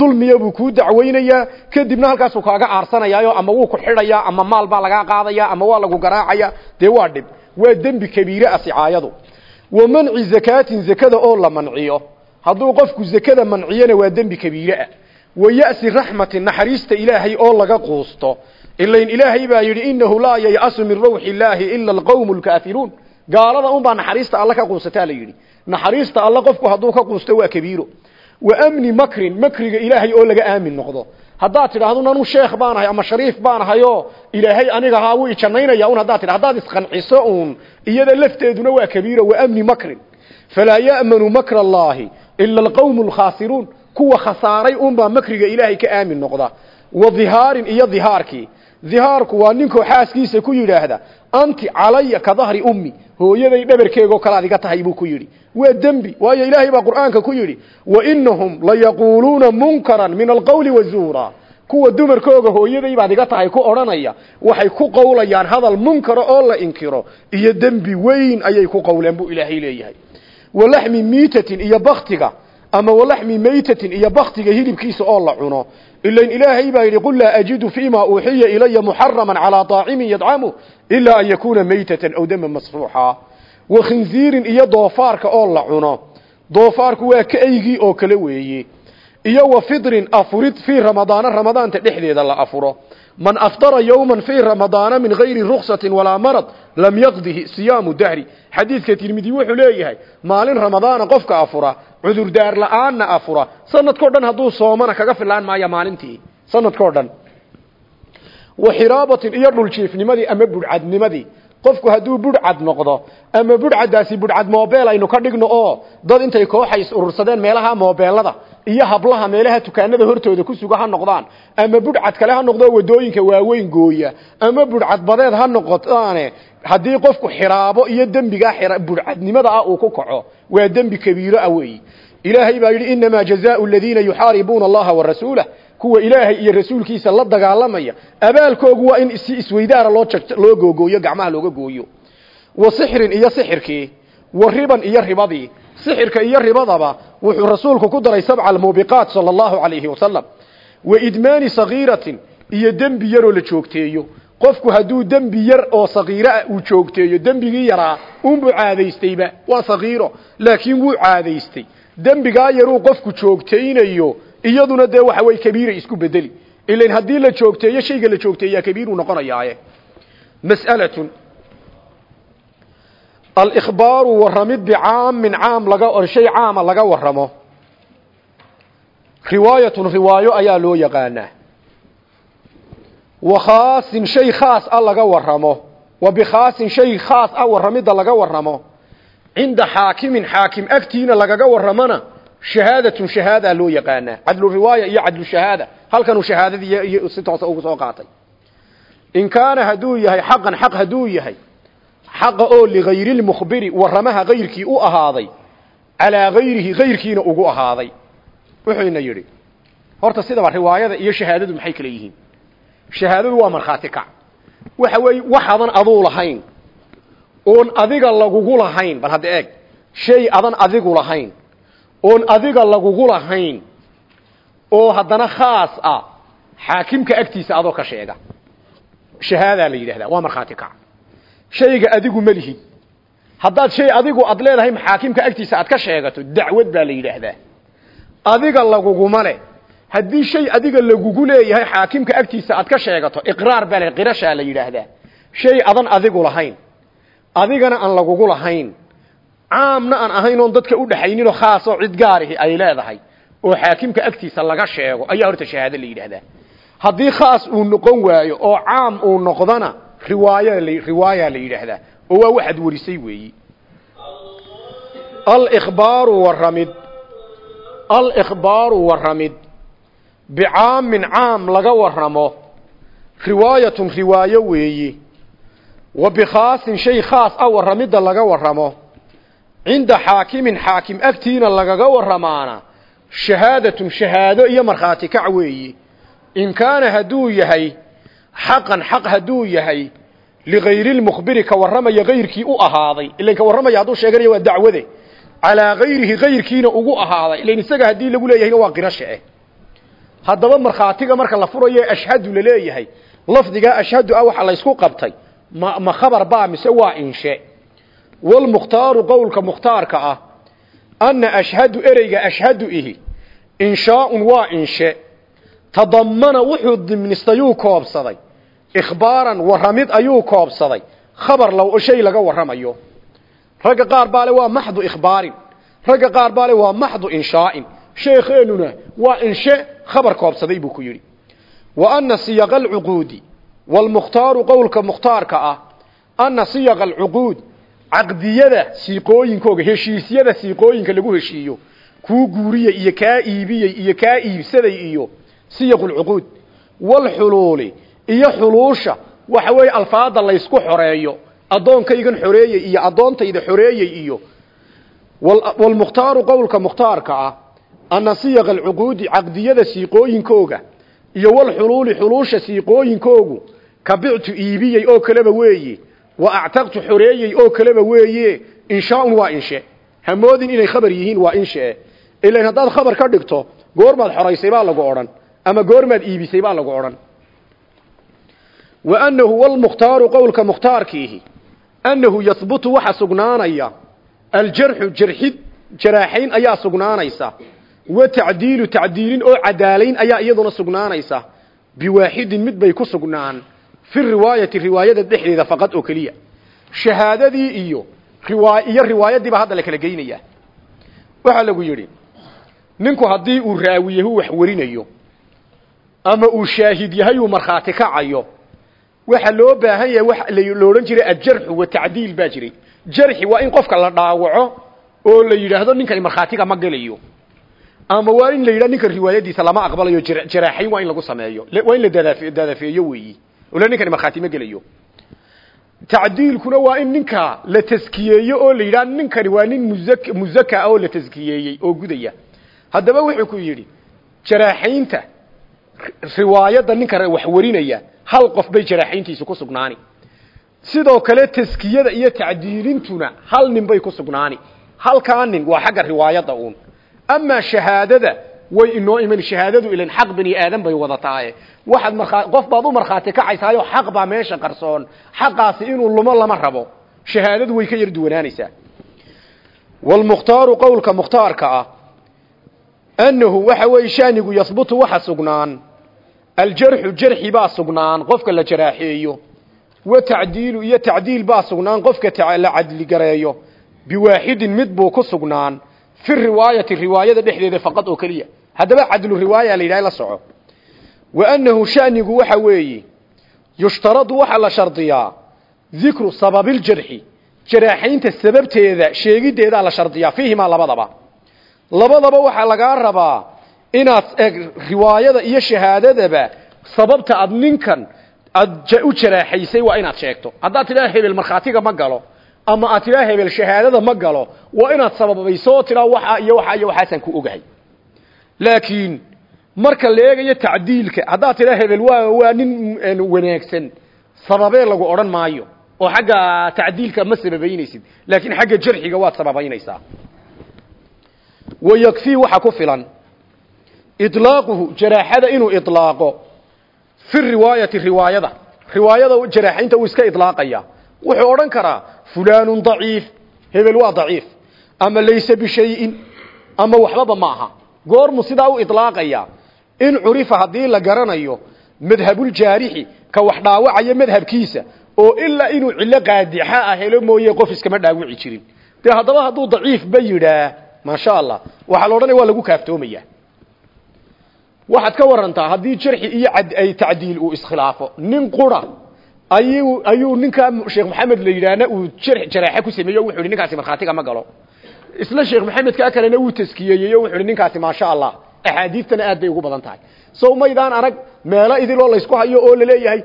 dulmiya buu kuu dacweynayaa kadibna halkaasuu kaaga aarsanayaayo ama wuu ku xidhayaa ama maal baa lagaa qaadaya ama waa lagu garaacaya. Dee waa dhib waa dembi kabiire ah sicaayadu wa manci zakaatin zakada oo la manciyo. Hadduu qofku zakada manciyana waa dembi kabiireah wa ya'si raxmati naxariista ilaahay oo laga quusto. Ilain ilaahay baa yidhi inahu laa yay'asu min rawxi illaahi ila alqawmu lkaafiruun gaalada unbaa naxariista alla ka quusataa la yidhi. Naxariista alla qofku hadduu ka quusto waa kabiiro. Wa amni makrin makriga ilaahay oo laga aamin noqdo haddaad tidhaahdo nanu sheekh baanahay ama shariif baanahayo ilaahay aniga haa wuu ijanaynaya un haddaad tidha haddaad isqanciso uun iyada lafteeduna waa kabiiro wa amni makrin. Falaa ya'manu makra allaahi ila alqawmu alkhaasiruun. Kuwa khasaaray unbaa makriga ilaahay ka aamin noqda. Wa dhihaarin iyo dhihaarkii. Dhihaarku waa ninkoo xaaskiisa ku yidhaahda anti calaya ka dahri ummi. Hooyaday dhabarkeegoo kale adiga tahay buu ku yidhi waa dembi. Waayo ilaahay baa qur'aanka ku yidhi wainahum layaquuluuna munkaran min alqawli wazuura kuwa dumarkooga hooyaday baad iga tahay ku odhanaya waxay ku qowlayaan hadal munkara oo la inkiro iyo dembi weyn ayay ku qowleen buu ilaahay leeyahay. Walaxmi miitatin iyo baktiga ama walaxmi maytatin iyo baktiga hilibkiisa oo la cuno. Ilain ilaahay baa yidhi qul laa ajidu fiima uuxiya ilaya muxaraman calaa طaacimin yadcamu ilaa an yakuuna maytatan aw daman masfuuxa wa khinziirin iyo doofaarka oo la cuno. Doofaarku waa ka eygii oo kale weeye iyo wa fidrin afurid fii ramadaana ramadaanta dhexdeeda la afuro. Man aftara yowman fii ramadaana min gayri ruksatin walaa marad lam yaqdihi siyaamu dahri. Xadiidka tirmidi wuxuu leeyahay maalin ramadaana qofka afura cudurdaar la'aanna afura. Sanadkao dhan hadduu soomana kaga filaan maaya maalintii. Sanadkao dhan. Wa xiraabatin iyo dhuljiifnimadii ama budhcadnimadii qofku hadduu budhcad noqdo ama budhcaddaasi budhcad moobeel aynu ka dhigno oo dad intay kooxays urursadeen meelaha moobeelada iyo hablaha meelaha tukaanada hortooda ku suga ha noqdaan ama budhcad kale ha noqdo waddooyinka waaweyn gooya ama budhcad badeed ha noqotaane haddii qofku xiraabo iyo dembigaa budhcadnimada ah uu ku kaco waa dembi kabiiro ah ilaahay baa yidhi inamaa jazaau aladiina yuxaaribuuna allaha warasuulah kuwa ilaahay iyo rasuulkiisa la dagaalamaya. Abaalkoogu waa in si isweydaara loo loo googooyo gacmaha looga gooyo. Wa sixrin iyo sixirkii wa riban iyo ribadii sixirka iyo ribadaba wuxuu rasuulku ku daray sabca almuubiqaat sala allahu calayhi wasalam wa idmaani sagiiratin iyo dembi yaroo la joogteeyo. Qofku hadduu dembi yar oo sagiiraa uu joogteeyo dembigii yaraa unbuu caadaystayba. Waa sagiiro laakiin wuu caadaystay. Dembigaa yaruu qofku joogtaynayo iyaduna dee waxa wey kabiiray isku bedeli. Ilan haddii la joogteeyo shayga la joogteeyaa kabiiruu noqonayaaye mas'alatun. Alikhbaaru warramid bicaamin caam laga shay caama laga warramo. Riwaayatun riwaayo ayaa loo yaqaanaa. Wa khaasin shay khaas laga warramo. Wa bikhaasin shay khaas ah warramidda laga warramo. Cinda xaakimin xaakim agtiina lagaga warramona shahaadatun shahaadaa loo yaqaanaa. Cadlu riwaaya iyo cadlu shahaada. Halkanuu shahaadadii si toosa ugu soo qaatay. In kaana hadduu yahay xaqan xaq hadduu yahay xaqa oo ligayri lmukhbiri warramaha kayrkii u ahaaday calaa gayrihi kayrkiina ugu ahaaday. Wuxuyna yidhi horta sidaba riwaayada iyo shahaadadu maxay kala yihiin? Shahaadadu waa markhaati kac waxa weeye waxaadan aduu lahayn oon adiga lagugu lahayn bal hadda eeg shay adan adigu lahayn oon adiga lagugu lahayn oo haddana khaas ah xaakimka agtiisa adoo ka sheega. Shahaadaa la yidhahdaa waa markhaati kac shayga adigu ma lihid haddaad shay adigu ad leedahay maxaakimka agtiisa aad ka sheegato dacwad baa la yidhaahdaa adiga laguguma leh. Haddii shay adiga lagugu leeyahay xaakimka agtiisa aad ka sheegato iqraar baa la qirashaa la yidhaahdaa shay adan adigu lahayn. Adigana aan lagugu lahayn caamna aan ahayn oon dadka u dhexayninoo khaasoo cid gaarihi ay leedahay oo xaakimka agtiisa laga sheego ayaa horta shahaado la yidhaahdaa. Haddii khaas uu noqon waayo oo caam uu noqdona riwaaya riwaaya la yidhaahdaa oo waa waxaad warisay weeyi. Alikhbaaru warramid alikhbaaru warramid bicaamin caam laga warramo riwaayatun riwaayo weeyi wa bikhaasin shay khaas ah warramidda laga warramo cinda xaakimin xaakim agtiina lagaga warramaana shahaadatun shahaado iyo markhaati kac weeyi. In kaana hadduu yahay xaqan xaq hadduu yahay ligayri lmukhbiri ka warramaya kayrkii u ahaaday. Ilan ka warramaya hadduu sheeganaya waa dacwade. Calaa gayrihi kayrkiina ugu ahaaday. Ilan isaga haddii lagu leeyahayna waa qirashe. Eh haddaba markhaatiga marka la furayo ashhadu la leeyahay lafdigaa ashhadu ah waxa laysku qabtay. Ma ma khabar baa mise waa inshe walmukhtaaru qowlka mukhtaarka ah anna ashhadu ereyga ashhadu ihi inshaaun waa inshe tadammana wuxuu dimnistayuu koobsaday ikhbaaran warramid ayuu koobsaday khabar low shay laga warramayo ragga qaar baa le waa maxdu ikhbaarin ragga qaar baa le waa maxdu inshaa'in sheekheenuna waa inshe khabar koobsaday buu ku yidhi wa anna siyaqa alcuquudi waalmukhtaaru qowlka caqdiyada siiqooyinkooga heshiisyada siiqooyinka lagu heshiiyo kuu guuriyey iyo kaa iibiyey iyo kaa iibsaday iyo siyaqu lcuquud walxuluuli iyo xuluusha waxa weeye alfaada laysku xoreeyo addoonkaygan xoreeyey iyo addoontayda xoreeyey iyo walmukhtaaru qowlka mukhtaarka ah anna siyaqa alcuquudi caqdiyada siiqooyinkooga iyo walxuluuli xuluusha siiqooyinkoogu ka bictu iibiyey oo kaleba weeye wa actaqtu xoreeyey oo kaleba weeye inshaaun waa inshe. Hamoodin inay khabar yihiin waa inshe. Ilan haddaad khabar ka dhigto goormaad xoraysay baa lagu odhan ama goormaad iibisay baa lagu odhan. Wa annahu walmukhtaaru qowlka mukhtaarkiihi annahu yahbutu waxa sugnaanaya aljarxu jarxid jaraaxayn ayaa sugnaanaysa wa tacdiilu tacdiilin oo cadaalayn ayaa iyaduna sugnaanaysa biwaaxidin mid bay ku sugnaan fi riwaayati riwaayada dhexdeeda faqad oo keliya. Shahaadadii iyo iyo riwaayadii baa hadda la kala geynayaa waxaa lagu yidhi ninku haddii uu raawiyahu wax warinayo ama uu shaahid yahay uu markhaati kacayo waxa loo baahan yahay waxa la odhan jiray ajarxu wa tacdiil baa jiray. Jarxi waa in qofka la dhaawaco oo la yidhaahdo ninkani markhaatiga ma gelayo. Ama waa in la yidhah ninkan riwaayadiisa lama aqbalayo jaraaxayn waa in lagu sameeyo waa ole ninkani markhaati ma gelayo. Tacdiilkuna waa in ninka la taskiyeeyo oo la yidhaha ninkani waa nin muzak muzaka oo la taskiyeeyey oo gudaya. Haddaba wuxuu ku yidhi jaraaxaynta riwaayadda ninka wax warinaya hal qof bay jaraaxayntiisu ku sugnaani. Sidoo kale taskiyada iyo tacdiilintuna hal nin bay ku sugnaani. Halkaa nin waa xagga riwaayadda uun. Amaa shahaadada way inoo iman shahaadadu ilan xaq bani aadan bay wadataaye waxaad qof baad u markhaati kacaysaayo xaq baa meesha qarsoon. Xaqaasi inuu lumo lama rabo. Shahaadadu way ka yar duwanaanaysaa. Walmukhtaaru qowlka mukhtaarka ah annahu waxa weeye shaanigu yahbutu waxa sugnaan. Aljarxu jarxi baa sugnaan qofka la jaraaxeeyo. Wa tacdiilu iyo tacdiil baa sugnaan qofka la cadligareeyo biwaaxidin mid buu ku sugnaan. Fi riwaayati riwaayada dhexdeeda faqad oo keliya haddaba cadlu riwaaya la yidhaha la wa annahu shanigu waxa weeye yushtaradu waxaa la shardiyaa dikru sababiljarxi jaraaxaynta sababteeda sheegiddeedaa la shardiyaa fiihimaa labadaba. Labadaba waxaa lagaa rabaa inaad eg riwaayada iyo shahaadadaba sababta aad ninkan aad u jaraaxaysay waa inaad sheegto. Haddaad tidhaha hebel markhaatiga ma galo ama aad tidhaha hebel shahaadada ma galo waa inaad sababayso tidhaa waxa iyo waxa iyo waxaasaan ku ogahay laakiin marka la eegayo tacdiilka haddaad tidha hebel waa waa nin wanaagsan sababee lagu odhan maayo oo xagga tacdiilka ma sababaynaysid laakiin xagga jarxiga waad sababaynaysaa. Wayakfii waxa ku filan ilaaquhu jaraaxada inuu ilaaqo fi riwaayati riwaayada riwaayada jaraaxaynta uu iska ilaaqaya wuxuu odhan karaa fulaanu daciif hebel waa daciif ama laysa bishayin ama waxbaba ma aha goormu sidaa u iطlaaqaya in curifa haddii la garanayo madhabuljaarixi ka wax dhaawacaya madhabkiisa oo ilaa inuu cillo qaadixa ah helo mooye qof iskama dhaawici jirin. Dee haddaba hadduu daciif ba yidhaah maasha allah waxaa la odhanaya waa lagu kaaftoomaya. Waxaad ka warantaa haddii jarxi iyo ay tacdiil uu iskhilaafo nin qura ayuu ayuu ninkaa sheekh maxamed la yidhaahna uu jaraaxe ku sameeyo wuxu ninkaasi markhaatiga ma galo isla sheekh maxamed kaa kalena wuu taskiyeeyey o wuxu hi ninkaasi maasha allah axaadiistana aad bay ugu badan tahay. So maydaan arag meelo idiloo laysku hayo oo la leeyahay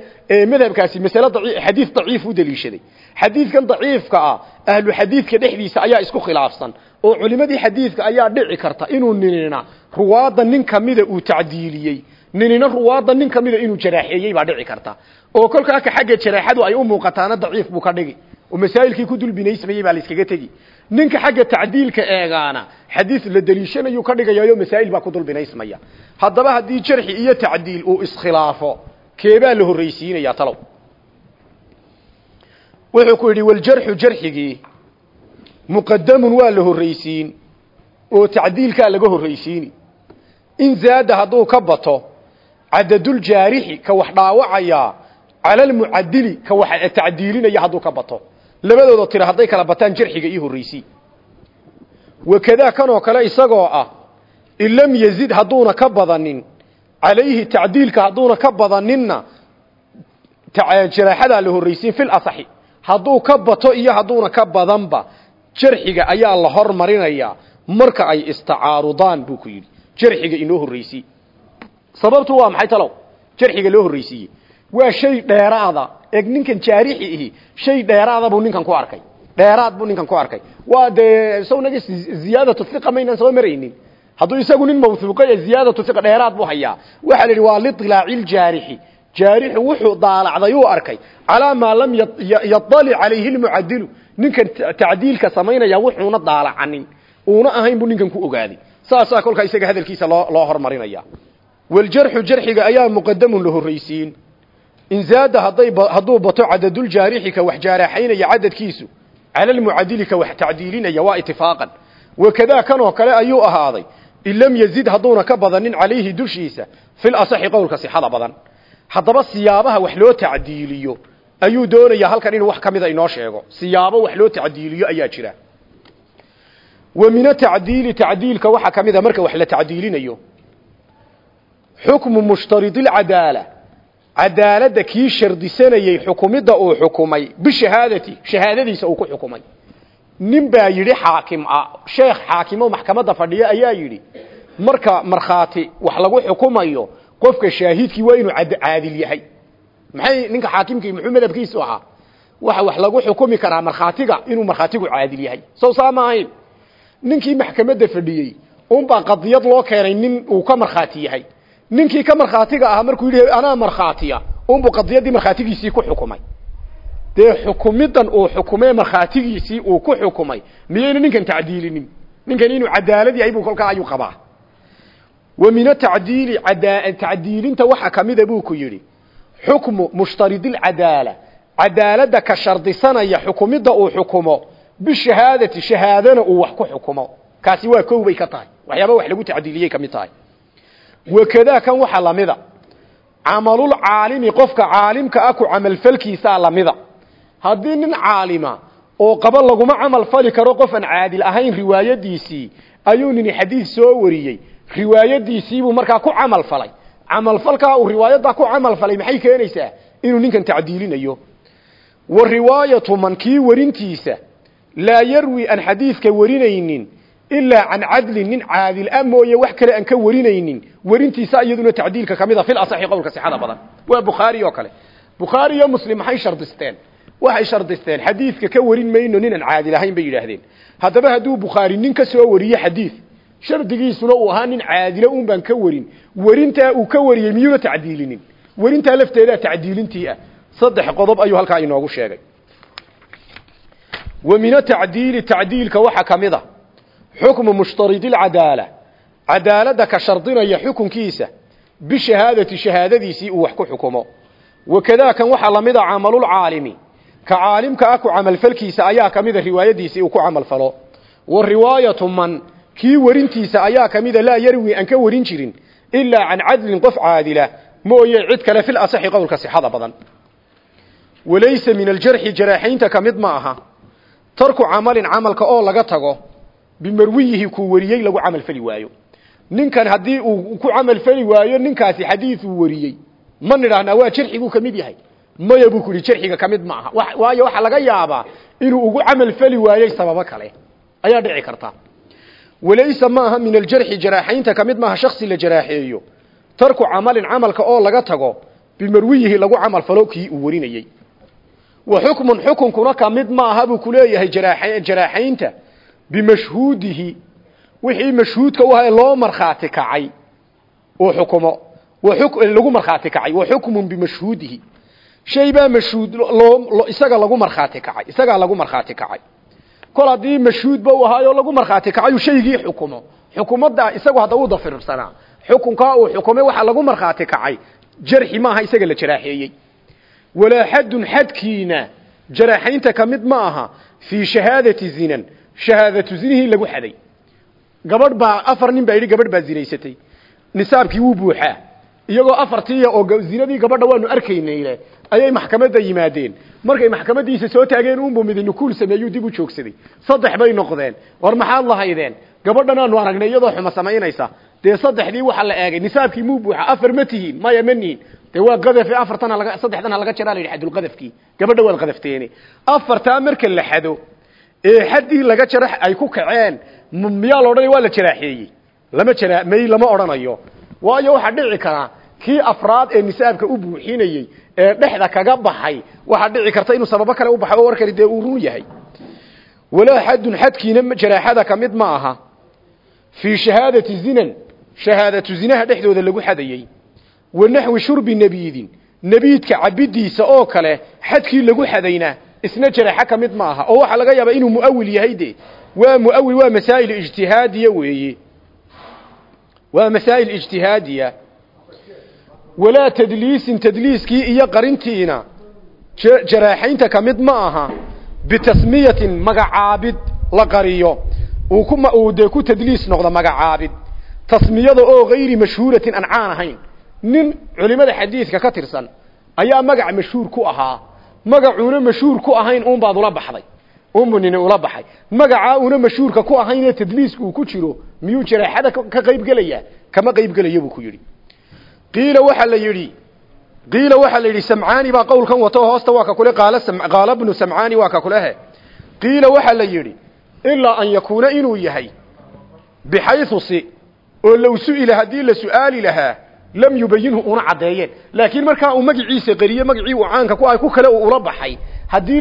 madhabkaasi masale xadiid daciif u daliishaday xadiidkan daciifka ah ahlu xadiidka dhexdiisa ayaa isku khilaafsan oo culimadii xadiidka ayaa dhici karta inuu ninina ruwaadda nin kamida uu tacdiiliyey. Ninina ruwaadda nin kamida inuu jaraaxeeyey baa dhici karta. Oo kolkaa ka xagga jaraaxadu ay u muuqataana daciif buu ka dhigi oo masaa'ilkii ku dulbinaysmayey baa la iskaga tegi ninka xagga tacdiilka eegaana xadiis la daliishanayu ka dhigayayo masaa'il baa ku dulbinaysmaya. Haddaba haddii jarxi iyo tacdiil uu iskhilaafo keebaa la horraysiinayaa talow. Wuxuu ku yidhi waljarxu jarxigii muqadamun waa la horraysiin oo tacdiilkaa laga horraysiini. In zaada hadduu ka bato cadaduljaarixi ka wax dhaawacayaa cala almucadili ka wax tacdiilinaya hadduu ka bato labadooda tira hadday kala bataan jarxiga ii horraysi wakadaa kanoo kale isagoo ah in lam yazid hadduuna ka badanin calayhi tacdiilka hadduuna ka badaninna jaraaxadaa la horraysiin fil asaxi. Hadduu ka bato iyo hadduuna ka badanba jarxiga ayaa la hormarinayaa marka ay istacaarudaan buu ku yidhi. Jarxiga inoo horraysiy sababtu waa maxay talow? Jarxiga loo horraysiiyey waa shay dheeraada eeg ninkan jaarixi ihi. Shay dheeraada buu ninkan ku arkay. Dheeraad buu ninkan ku arkay. Waa dee isagnaga ziyaadatu hiqa maynaan soo maraynin. Hadduu isagu nin mawhuuqa ee ziyaadatu hiqa dheeraad buu hayaa. Waxaa la yidhi waa liilaaci ljaarixi jaarixu wuxuu daalacday uu arkay. Calaa maa lam yadalic calayhi lmucadilu ninkan tacdiilka samaynaya wuxuuna daalacanin. Uuna ahayn buu ninkan ku ogaaday. Saasaa kolkaa isaga hadalkiisa loo loo hormarinaya waljarxu jarxiga ayaa muqadamun la horraysiin in zaada hadduu bato cadaduljaarixi ka wax jaaraxaynaya cadadkiisu cala almucadili ka wax tacdiilinaya waa itifaaqan. Wakadaa kanoo kale ayuu ahaaday in yazid hadduuna ka badanin calayhi dushiisa fil asaxi qowlka sixada badan. Haddaba siyaabaha wax loo tacdiiliyo ayuu doonayaa halkan inuu wax ka mida inoo sheego. Siyaabo wax loo tacdiiliyo ayaa jira. Wa min atacdiili tacdiilka waxaa marka wax la tacdiilinayo. Xukmu mushtaridilcadaala cadaaladda kii shardisanayey xukumidda uu xukumay bishahaadati shahaadadiisa uu ku xukumay. Nin baa yidhi xaakim ah sheekh xaakimo maxkamadda fadhiya ayaa yidhi. Marka markhaati wax lagu xukumayo qofka shaahidkii waa inuu caadil yahay. Maxay ninka xaakimkii muxuu madhabkiisu ahaa? Waxa wax lagu xukumi karaa markhaatiga inuu markhaatigu caadil yahay. Sow saa ma ahayn. Ninkii maxkamadda fadhiyey unbaa qadiyad loo keenay nin uu ka markhaati yahay ninkii ka markhaatiga ahaa markuu yidhi anaa markhaatiya. Unbuu qadiyaddii markhaatigiisii ku xukumay. Dee xukumidan uu xukumee markhaatigiisii uu ku xukumay miyayna ninkan tacdiilinin? Ninkan inuu cadaalad yahay buu ayuu qabaa. Wa min atacdiili tacdiilinta waxa kamida buu ku yidhi. Xukmu mushtaridilcadaala cadaaladda ka shardisanaya xukumidda uu xukumo bishahaadati shahaadana uu wax ku xukumo. Kaasi waa kow ka tahay. Waxyaaba wax lagu tacdiiliyey tahay wakadaa kan waxa lamida camalulcaalimi qofka caalimka ah ku camalfalkiisaa lamida haddii nin caalima oo qaba laguma camal fali karo qof aan caadil ahayn riwaayadiisii ayuu nini xadiid soo wariyey. Riwaayadiisiibuu markaa ku camal falay. Camalfalkaa uu riwaayaddaa ku camal falay maxay keenaysaa? Inuu ninkan tacdiilinayo. Wa riwaayatu man kii warintiisa laa yarwi aan xadiidka warinaynin ilaa can cadlin nin caadil a mooye wax kale aan ka warinaynin. Warintiisa iyaduna tacdiilka ka mid a fil asaxi qowlka sixada badan. Waa bukhaari oo kale. Bukhaari iyo muslim maxay shardisteen. Waxay shardisteen. Xadiidka ka warin mayno nin aan caadil ahayn bay yidhaahdeen. Haddaba hadduu bukhaari nin ka soo wariye xadiid shardigiisuna uu ahaa nin caadilo un baan ka warin. Warintaa uu ka wariyey miyuuna tacdiilinin? Warintaa lafteedaa tacdiilintii ah. Saddex qodob ayuu halkaa inoogu sheegay. Wa min tacdiilka waxaa ka mid a xukmu mushtaridilcadaala cadaaladda ka shardinaya xukunkiisa bishahaadati shahaadadiisii uu wax ku xukumo wakadaa kan waxaa la mid a camalulcaalimi ka caalimka ah ku camalfalkiisa ayaa ka mida riwaayadiisii uu ku camalfalo wa riwaayatu man kii warintiisa ayaa ka mida laa yarwi aan ka warin jirin ilaa can cadlin qof caadila mooye cid kale fil asaxi qowlka sixada badan walaysa min aljarxi jaraaxaynta ka mid ma aha tarku camalin camalka oo laga tago bimarwiyihi kuu wariyey lagu camalfali waayo. Ninkan haddii uu ku camalfali waayo ninkaasi xadiiduu wariyey. Ma nidhaahnaa waa jarxiguu ka mid yahay. Maya buu ku yihi jarxiga ma aha waayo waxaa laga yaabaa inuu ugu camalfali waayey sababo kale. Ayaa dhici karta. Walaysa maaha min aljarxi jaraaxaynta ka mid maaha shaksi la jaraaxeeyo. Tarku camalin camalka oo laga tago bimarwiyihi lagu camal falo kii uu warinayey. Wa xukmun xukunkuna ka mid jaraaxaynta bimashhuudihi wixii mashhuudka u ahaa loo markhaati kacay uu xukumo lagu markhaati kacay wa xukmun bimashhuudihi shay baa mashhuud isaga lagu markhaati kacay isagaa lagu markhaati kacay kol haddii mashhuudba u ahaayo lagu markhaati kacayu shaygii xukumo xukumadda isagu hadda u dafirsanaa xukunkaa uu xukumay waxaa lagu markhaati kacay jarxi maaha isaga la jaraaxeeyey walaa xadun xadkiina jaraaxaynta ka mid ma shahaadatu zinihii lagu xaday. Gabadh baa afar nin baa yidhi gabadh baa zinaysatay. Nisaabkii wuu buuxaa. Iyagoo afartii oo zinadii gabadha waanu arkaynayne ayay maxkamadda yimaadeen. Markay maxkamadiisa soo taageen unbu midi nukuul sameeyuu dib u joogsaday. Saddex bay noqdeen. War maxaad lahaydeen gabadhan aanu aragnay iyadoo xumo samaynaysa. Dee saddexdii waxaa la eegay nisaabkii muu buuxa afar ma tihiin ma nihin. Dee waa qadafe afartana laga saddexdana laga jaraa la yidhi xadulqadafkii gabadha waad qadafteeni afartaa marka la xado ee xaddii laga jara ay ku kaceen miyaa la odhanaya waa la jaraaxeeyey. Lama jara may lama odhanayo. Waayo waxaa dhici karaa kii afraad ee nisaabka u buuxinayey ee dhexda kaga baxay waxaa dhici karta inuu sababo kale u baxay oo warkani dee uu run yahay. Walaa xadun xadkiina jaraaxada ka ma aha. Fii shahaadati zinan shahaadatu zinaha dhexdooda lagu xadayey. Wa naxwi shurbi nebiidin nebiidka cabidiisa oo kale xadkii lagu xadayna isna jaraaxo ka mid ma aha oo waxaa laga yaabaa inuu muawil yahay de waa muawil waa masaa'il ijtihaadiya weeye. Waa masaa'il ijtihaadiya. Walaa tadliisin tadliiskii iyo qarintiina jaraaxaynta ka mid ma aha. Bitasmiyatin magacaabid la qariyo. Uu dee ku tadliis noqdo magacaabid. Tasmiyada oo gayri mashhuuratin aan caan ahayn. Nin culimada xadiidka ka tirsan ayaa magac mashhuur ku ahaa magacuuna mashhuur ku ahayn uun baad ula baxday. Unbu nini ula baxay. Magacaa una mashhuurka ku ahaynee tadliiska ku jiro miyuu jaraaxada ka qayb gelayaa. Kama qayb gelaya buu ku yidhi. Qiila waxaa la yidhi qiila waxaa la yidhi samcaani baa qowlkan wato hoosta waa ka kule qaala qaala samcaani waa ka kulehe qiila waxaa la yidhi ilaa an yakuuna inuu yahay bixaysu si oo low su'ila haddii la su'aali lahaa lam yubayinhu una caddeeyeen. Laakiin markaa uu magaciisa qariye magacii uu ku ahay ku kale uu ula baxay.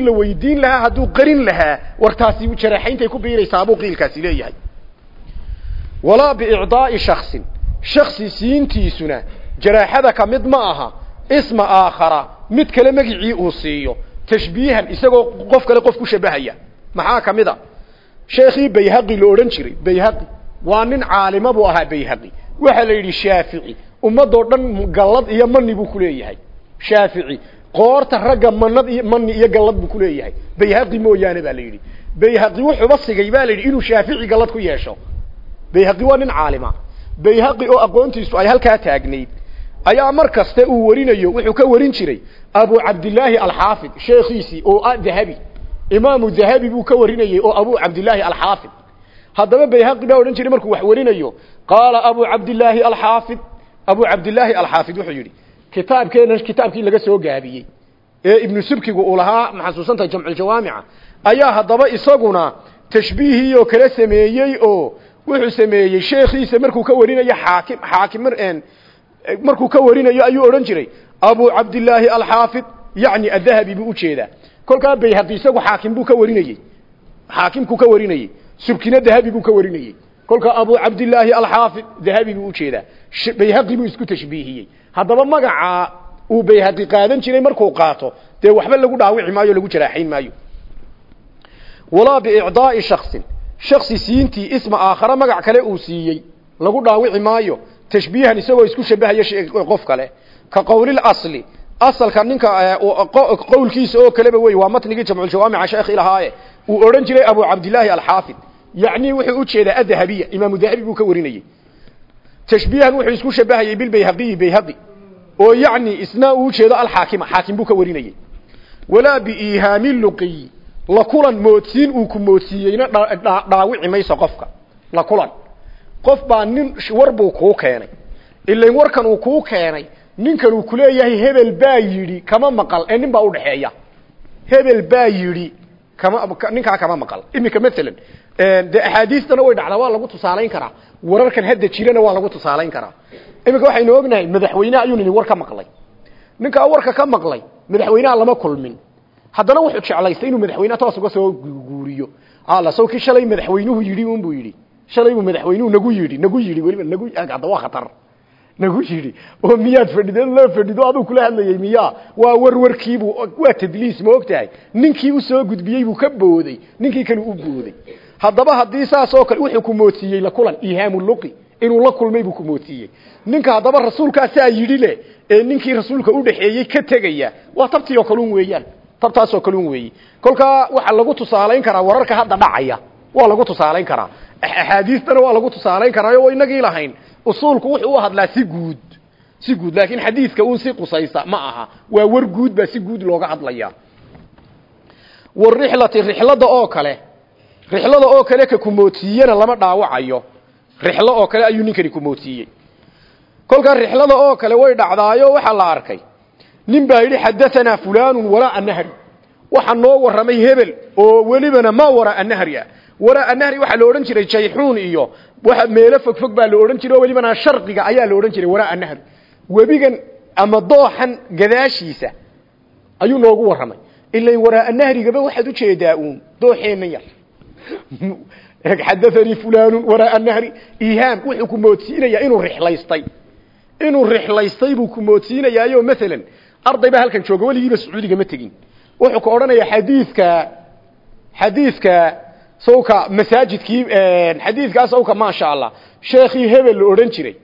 La weydiin lahaa hadduu qarin lahaa wartaasi jaraaxayntay ku biiraysaa buu qiilkaasi leeyahay. Walaa biicdaa'i shaksin shaksi siintiisuna jaraaxada ka mid ma aha. Isma aakhara. Mid kale magicii uu siiyo. Tashbiihan isagoo qof kale qof ku shabahaya. Maxaa ka mid bayhaqi la jiray. Bayhaqi waa nin caalima buu ahaa bayhaqi. Waxaa la yidhi shaafici ummadoo dhan gallad iyo mani buu kuleeyahay shaafici qoorta ragga manad iyo mani iyo gallad buu kuleeyahay bayhaqi mooyaane baa la yidhi. Bayhaqi wuxuuba sigay baa la yidhi inuu shaafici gallad ku yeesho. Bayhaqi waa nin caalima. Bayhaqi oo aqoontiisu ay halkaa taagnayd ayaa mar kaste uu warinayo wuxuu ka warin jiray abu cabdillaahi alxaafid sheekhiisii oo ah dahabi. Imaamu dahabi buu ka warinayey oo abu cabdillaahi alxaafid. Haddaba bayhaqi baa odhan jiray markuu wax warinayo qaala abu cabdillaahi alxaafid abu cabdillaahi alxaafid wuxuu yidhi kitaabkeena kitaabkii laga soo gaabiyey ee ibnu subkigu uu lahaa maxasuusantahay jamculjawaamica ayaa haddaba isaguna tashbiihii oo kala sameeyey oo wuxuu sameeyey sheekhiisa markuu ka warinayo xaakim xaakim markuu ka warinayo ayuu odhan jiray abu cabdillaahi alxaafid yacni adahabi buu u jeedaa kolkaa bayhaqi isagu xaakim buu ka warinayey xaakimkuu ka warinayey subkina dahabi buu ka warinayey kolkaa abu cabdillaahi alxaafid dahabi buu u jeedaa bayhaqi buu isku tashbiihiyey. Haddaba magacaa uu bayhaqi qaadan jiray markuu qaato dee waxba lagu dhaawici maayo lagu jaraaxayn maayo. Walaa biicdaa'i shaksin shaksi siintii isma aakhare magac kale uu siiyey lagu dhaawici maayo. Tashbiihan isagoo isku shabahaya qof kale. Ka qowlil asli. Asalka ninka qowlkiisa oo kaleba wey waa matnigii jamculjawaamica sheekh ilahaaye. Uu odhan jiray abu cabdillaahi alxaafid yacni wuxuu u jeedaa adahabiya imaamu dahabi buu ka warinayey tashbiihan wuxuu isku shabahayey bilbayhaqiyi bayhaqi. Oo yacni isna uu ujeedo alxaakima xaakim buu ka warinayey walaa biihaami luqiy la kulan moodsiin uu ku moodsiiyeyna dhaawici mayso qofka la kulan. Qof baa nin war buu kuu keenay. Ilain warkan uu kuu keenay ninkan uu kuleeyahay hebel baa yidhi kama maqal. Ee nin baa udhaxeeya hebel baa yidhi dee axaadiistana way dhacdaa waa lagu tusaalayn karaa. Wararkan hadda jirana waa lagu tusaalayn karaa. Iminka waxaynu ognahay madaxweyneha ayuu nini war maqlay. Ninkaa warka ka maqlay madaxweynaha lama kulmin. Haddana wuxuu jeclaystay inuu madaxweyneha toos uga soo guuriyo. Ala sawkii shalay madaxweynuhu yidhi un buu yidhi. Shalay buu madaxweynuhu nagu yidhi nagu yidhi weliba nagu hadda waa khatar. Nagu yidhi. Oo miyaad fadhido loo fadhido aduu kula hadlayey miyaa? Waa warwarkiibuu waa tadliis ma og tahay ninkii u soo buu ka booday ninkii kale u booday haddaba haddii saas oo kale wuxuu ku moodsiiyey la kulan ihaamu luqi inuu la kulmay buu ku moodsiiyey. Ninka haddaba rasuulkaasaa yidhi leh ee ninkii rasuulka udhaxeeyey ka tegaya waa tabtii oo kalun weeyaan tabtaasoo kalun weeye kolkaa waxaa lagu tusaalayn karaa wararka hadda dhacaya waa lagu tusaalayn karaa. Axaadiistana waa lagu tusaalayn karaayo inagii lahayn. Usuulku wuxuu u hadlaa si guud si guud laakiin xadiidka uun si qusaysa ma aha. Waa war guud baa si guud looga hadlaya warixlati rixlada oo kale rixlada oo kale ka kumoodsiiyena lama dhaawacayo. Rixlo oo kale ayuu ninkani kumoodsiiyey kolkaa rixlada oo kale way dhacdaayo waxaa la arkay. Nin baa yidhi xadaanaa fulaanu walaa nahri waxaa noo warramay hebel oo welibana ma waraa nahri ah waraa nahri waxaa la odhan jiray jayxuun iyo meelo fogfog baa la odhan jiray oo welibana sharqiga ayaa la odhan jiray waraa nahri webigan ama dooxan gadaashiisa ayuu noogu warramay ilan waraa nahrigaba waxaad u jeedaa uun dooxeenna yar xadaanii fulanu waraa nahri ihaam wuxuu ku moodsiinayaa inuu rixlaystay. Inuu rixlaystay buu ku moodsiinayaayo maalan arday baa halkan jooga weligiiba sacuudiga ma tegin. Wuxuu ka odhanayaa xadiidka xadiidka sawka masaajidkii xadiidkaa sawka maasha allah sheekhii hebel la odhan jiray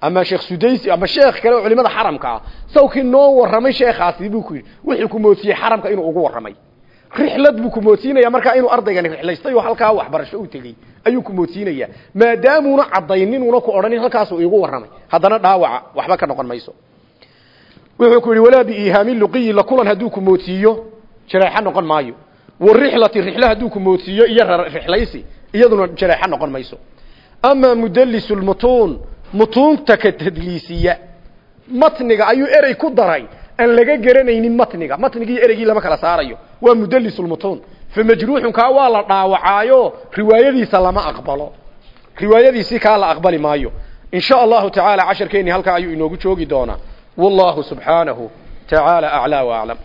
ama sheekh sudaysi ama sheekh kale oo culimada xaramka ah. Sawkii noo warramay sheekhaasi buu ku yidhi wuxuu ku moodsiiyey xaramka inuu ugu warramay rixlad buu ku moodsiinaya. Markaa inuu ardaygani rixlaystay oo halkaa waxbarasho u tegey ayuu ku moodsiinaya. Maadaamuuna cadayninuuna ku odhanin halkaasuu iigu warramay. Haddana dhaawaca waxba ka noqon mayso. Wuxuu ku yidhi walaa biihaami luqiyi la kulan hadduu ku moodsiiyo jareexo noqon maayo. Warixlati rixle hadduu ku moodsiiyo iyo rixlaysi iyaduna jareexo noqon mayso. Amaa mudallisu lmutuun mutuunta ka tadliisiya. Matniga ayuu erey ku daray aan laga garanaynin matniga. Matnigii ereygii lama kala saarayo. Waa mudallisulmutuun fa majruuxun kaa waa la dhaawacaayo. Riwaayadiisa lama aqbalo. Riwaayadiisii kaa la aqbali maayo. In sha allahu tacaala casharkeenni halkaa ayuu inoogu joogi doonaa. Wallahu subxaanahu tacaala aclaa waaclam